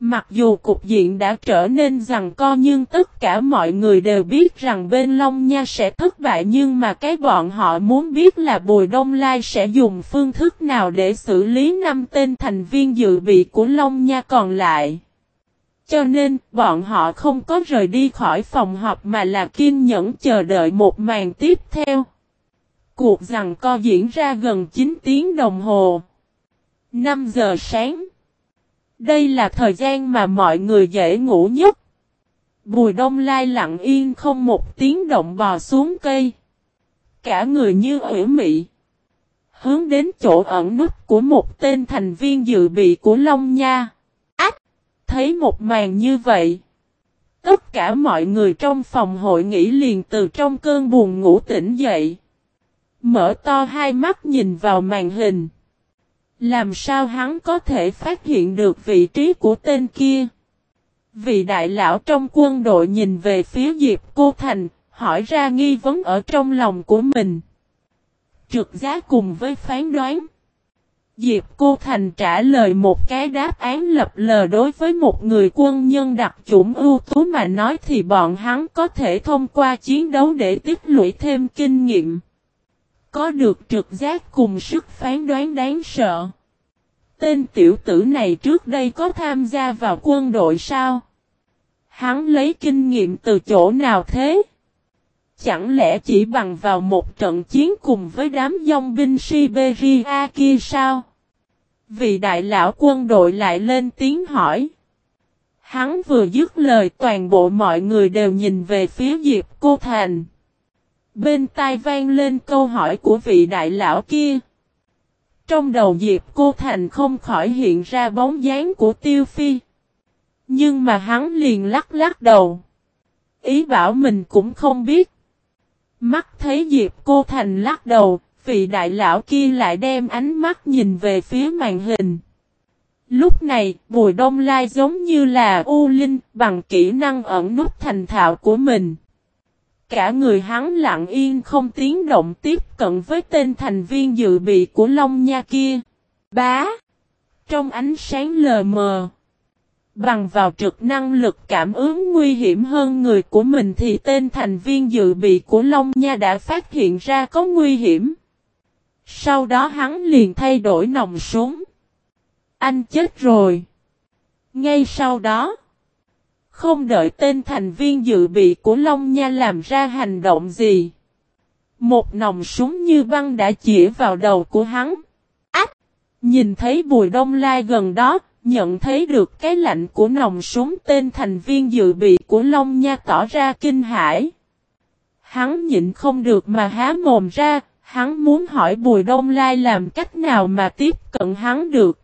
Mặc dù cục diện đã trở nên rằng co nhưng tất cả mọi người đều biết rằng bên Long Nha sẽ thất bại nhưng mà cái bọn họ muốn biết là Bùi Đông Lai sẽ dùng phương thức nào để xử lý năm tên thành viên dự bị của Long Nha còn lại. Cho nên, bọn họ không có rời đi khỏi phòng họp mà là kiên nhẫn chờ đợi một màn tiếp theo. Cuộc rằng co diễn ra gần 9 tiếng đồng hồ. 5 giờ sáng. Đây là thời gian mà mọi người dễ ngủ nhất. Bùi đông lai lặng yên không một tiếng động bò xuống cây. Cả người như ủy mị. Hướng đến chỗ ẩn nút của một tên thành viên dự bị của Long Nha. Ách! Thấy một màn như vậy. Tất cả mọi người trong phòng hội nghị liền từ trong cơn buồn ngủ tỉnh dậy. Mở to hai mắt nhìn vào màn hình. Làm sao hắn có thể phát hiện được vị trí của tên kia? Vị đại lão trong quân đội nhìn về phía Diệp Cô Thành, hỏi ra nghi vấn ở trong lòng của mình. Trực giá cùng với phán đoán. Diệp Cô Thành trả lời một cái đáp án lập lờ đối với một người quân nhân đặc chủng ưu tú mà nói thì bọn hắn có thể thông qua chiến đấu để tích lũy thêm kinh nghiệm. Có được trực giác cùng sức phán đoán đáng sợ. Tên tiểu tử này trước đây có tham gia vào quân đội sao? Hắn lấy kinh nghiệm từ chỗ nào thế? Chẳng lẽ chỉ bằng vào một trận chiến cùng với đám dòng binh Siberia kia sao? Vị đại lão quân đội lại lên tiếng hỏi. Hắn vừa dứt lời toàn bộ mọi người đều nhìn về phía Diệp Cô Thành. Bên tai vang lên câu hỏi của vị đại lão kia. Trong đầu Diệp Cô Thành không khỏi hiện ra bóng dáng của Tiêu Phi. Nhưng mà hắn liền lắc lắc đầu. Ý bảo mình cũng không biết. Mắt thấy Diệp Cô Thành lắc đầu, vị đại lão kia lại đem ánh mắt nhìn về phía màn hình. Lúc này, Bùi Đông Lai giống như là U Linh bằng kỹ năng ẩn nút thành thạo của mình. Cả người hắn lặng yên không tiếng động tiếp cận với tên thành viên dự bị của Long Nha kia. Bá! Trong ánh sáng lờ mờ. Bằng vào trực năng lực cảm ứng nguy hiểm hơn người của mình thì tên thành viên dự bị của Long Nha đã phát hiện ra có nguy hiểm. Sau đó hắn liền thay đổi nòng súng. Anh chết rồi. Ngay sau đó. Không đợi tên thành viên dự bị của Long Nha làm ra hành động gì. Một nòng súng như băng đã chỉ vào đầu của hắn. Ách! Nhìn thấy bùi đông lai gần đó, nhận thấy được cái lạnh của nòng súng tên thành viên dự bị của Long Nha tỏ ra kinh hãi. Hắn nhịn không được mà há mồm ra, hắn muốn hỏi Bùi Đông Lai làm cách nào mà tiếp cận hắn được.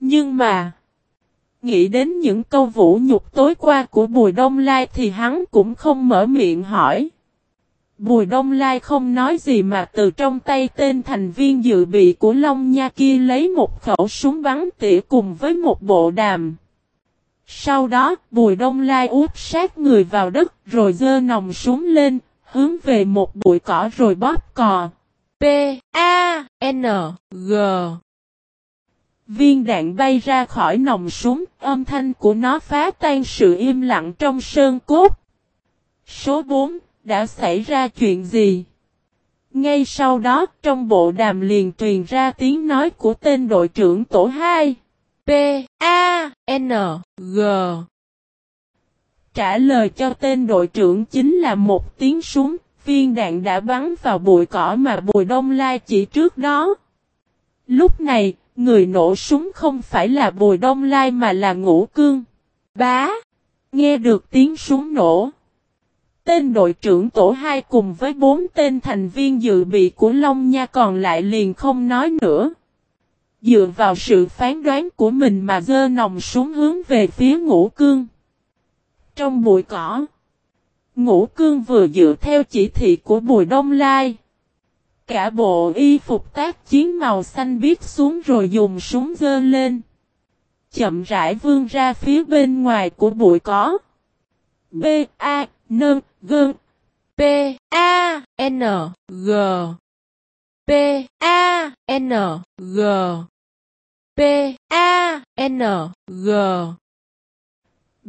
Nhưng mà, nghĩ đến những câu vũ nhục tối qua của Bùi Đông Lai thì hắn cũng không mở miệng hỏi. Bùi Đông Lai không nói gì mà từ trong tay tên thành viên dự bị của Long Nha kia lấy một khẩu súng bắn tỉa cùng với một bộ đàm. Sau đó, Bùi Đông Lai úp sát người vào đất rồi dơ nòng súng lên, hướng về một bụi cỏ rồi bóp cò. P, A, N, G Viên đạn bay ra khỏi nòng súng, âm thanh của nó phá tan sự im lặng trong sơn cốt. Số 4, đã xảy ra chuyện gì? Ngay sau đó, trong bộ đàm liền truyền ra tiếng nói của tên đội trưởng tổ 2. P, A, N, G. Trả lời cho tên đội trưởng chính là một tiếng súng, viên đạn đã bắn vào bụi cỏ mà Bùi Đông Lai chỉ trước đó. Lúc này, người nổ súng không phải là Bùi Đông Lai mà là Ngũ Cương. Bá! Nghe được tiếng súng nổ. Tên đội trưởng tổ 2 cùng với bốn tên thành viên dự bị của Long Nha còn lại liền không nói nữa. Dựa vào sự phán đoán của mình mà dơ nòng súng hướng về phía ngũ cương. Trong bụi cỏ, ngũ cương vừa dựa theo chỉ thị của Bùi Đông Lai. Cả bộ y phục tác chiến màu xanh biết xuống rồi dùng súng dơ lên. Chậm rãi vươn ra phía bên ngoài của bụi có B, A, N, G. P, A, N, G. P, A, N, G. P, A, N, G.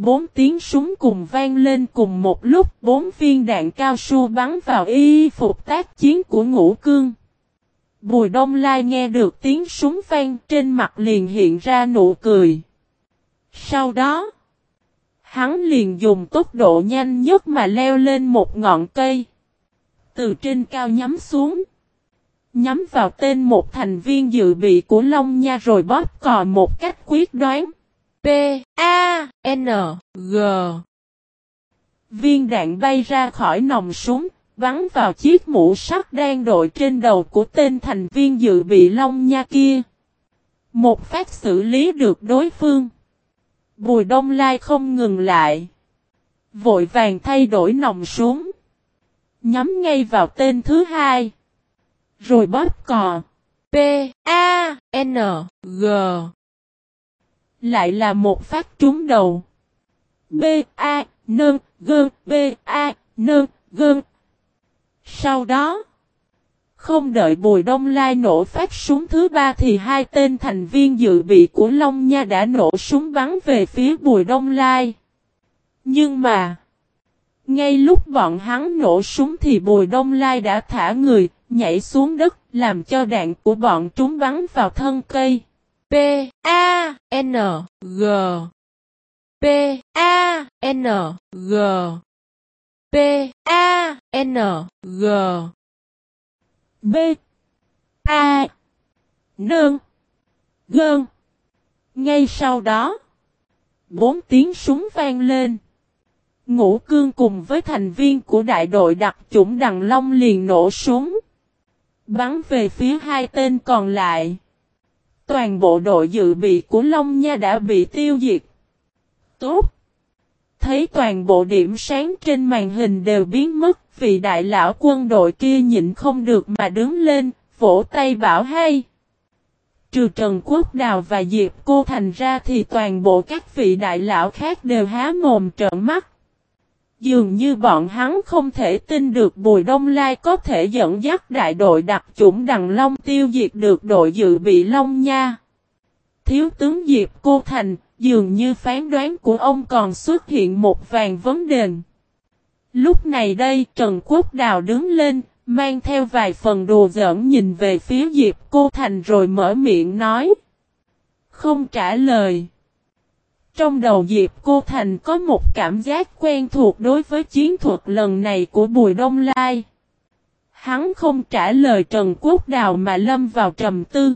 Bốn tiếng súng cùng vang lên cùng một lúc bốn viên đạn cao su bắn vào y phục tác chiến của ngũ cương. Bùi đông lai nghe được tiếng súng vang trên mặt liền hiện ra nụ cười. Sau đó, hắn liền dùng tốc độ nhanh nhất mà leo lên một ngọn cây. Từ trên cao nhắm xuống. Nhắm vào tên một thành viên dự bị của Long Nha rồi bóp cò một cách quyết đoán. P, A, N, G. Viên đạn bay ra khỏi nòng súng, bắn vào chiếc mũ sắt đang đội trên đầu của tên thành viên dự bị Long Nha kia. Một phát xử lý được đối phương. Bùi Đông Lai không ngừng lại. Vội vàng thay đổi nòng súng. Nhắm ngay vào tên thứ hai. Rồi bóp cò. P, A, N, G. Lại là một phát trúng đầu. B, A, N, G, B, A, N, G. Sau đó. Không đợi Bùi Đông Lai nổ phát súng thứ ba thì hai tên thành viên dự bị của Long Nha đã nổ súng bắn về phía Bùi Đông Lai. Nhưng mà, ngay lúc bọn hắn nổ súng thì Bùi Đông Lai đã thả người, nhảy xuống đất, làm cho đạn của bọn chúng bắn vào thân cây. P, A, N, G. P, A, N, G. P, A, N, G. B A Nương Gơn Ngay sau đó Bốn tiếng súng vang lên Ngũ cương cùng với thành viên của đại đội đặc chủng Đằng Long liền nổ súng bắn về phía hai tên còn lại. Toàn bộ đội dự bị của Long Nha đã bị tiêu diệt. Tốt! Thấy toàn bộ điểm sáng trên màn hình đều biến mất, vì đại lão quân đội kia nhịn không được mà đứng lên, vỗ tay bảo hay. Trừ Trần Quốc Đào và Diệp Cô Thành ra thì toàn bộ các vị đại lão khác đều há mồm trợn mắt. Dường như bọn hắn không thể tin được Bùi Đông Lai có thể dẫn dắt đại đội đặc chủng Đằng Long tiêu diệt được đội dự bị Long Nha. Thiếu tướng Diệp Cô Thành, dường như phán đoán của ông còn xuất hiện một vàng vấn đề. Lúc này đây Trần Quốc Đào đứng lên, mang theo vài phần đồ giỡn nhìn về phía Diệp Cô Thành rồi mở miệng nói. Không trả lời. Trong đầu Diệp Cô Thành có một cảm giác quen thuộc đối với chiến thuật lần này của Bùi Đông Lai. Hắn không trả lời Trần Quốc Đào mà lâm vào trầm tư.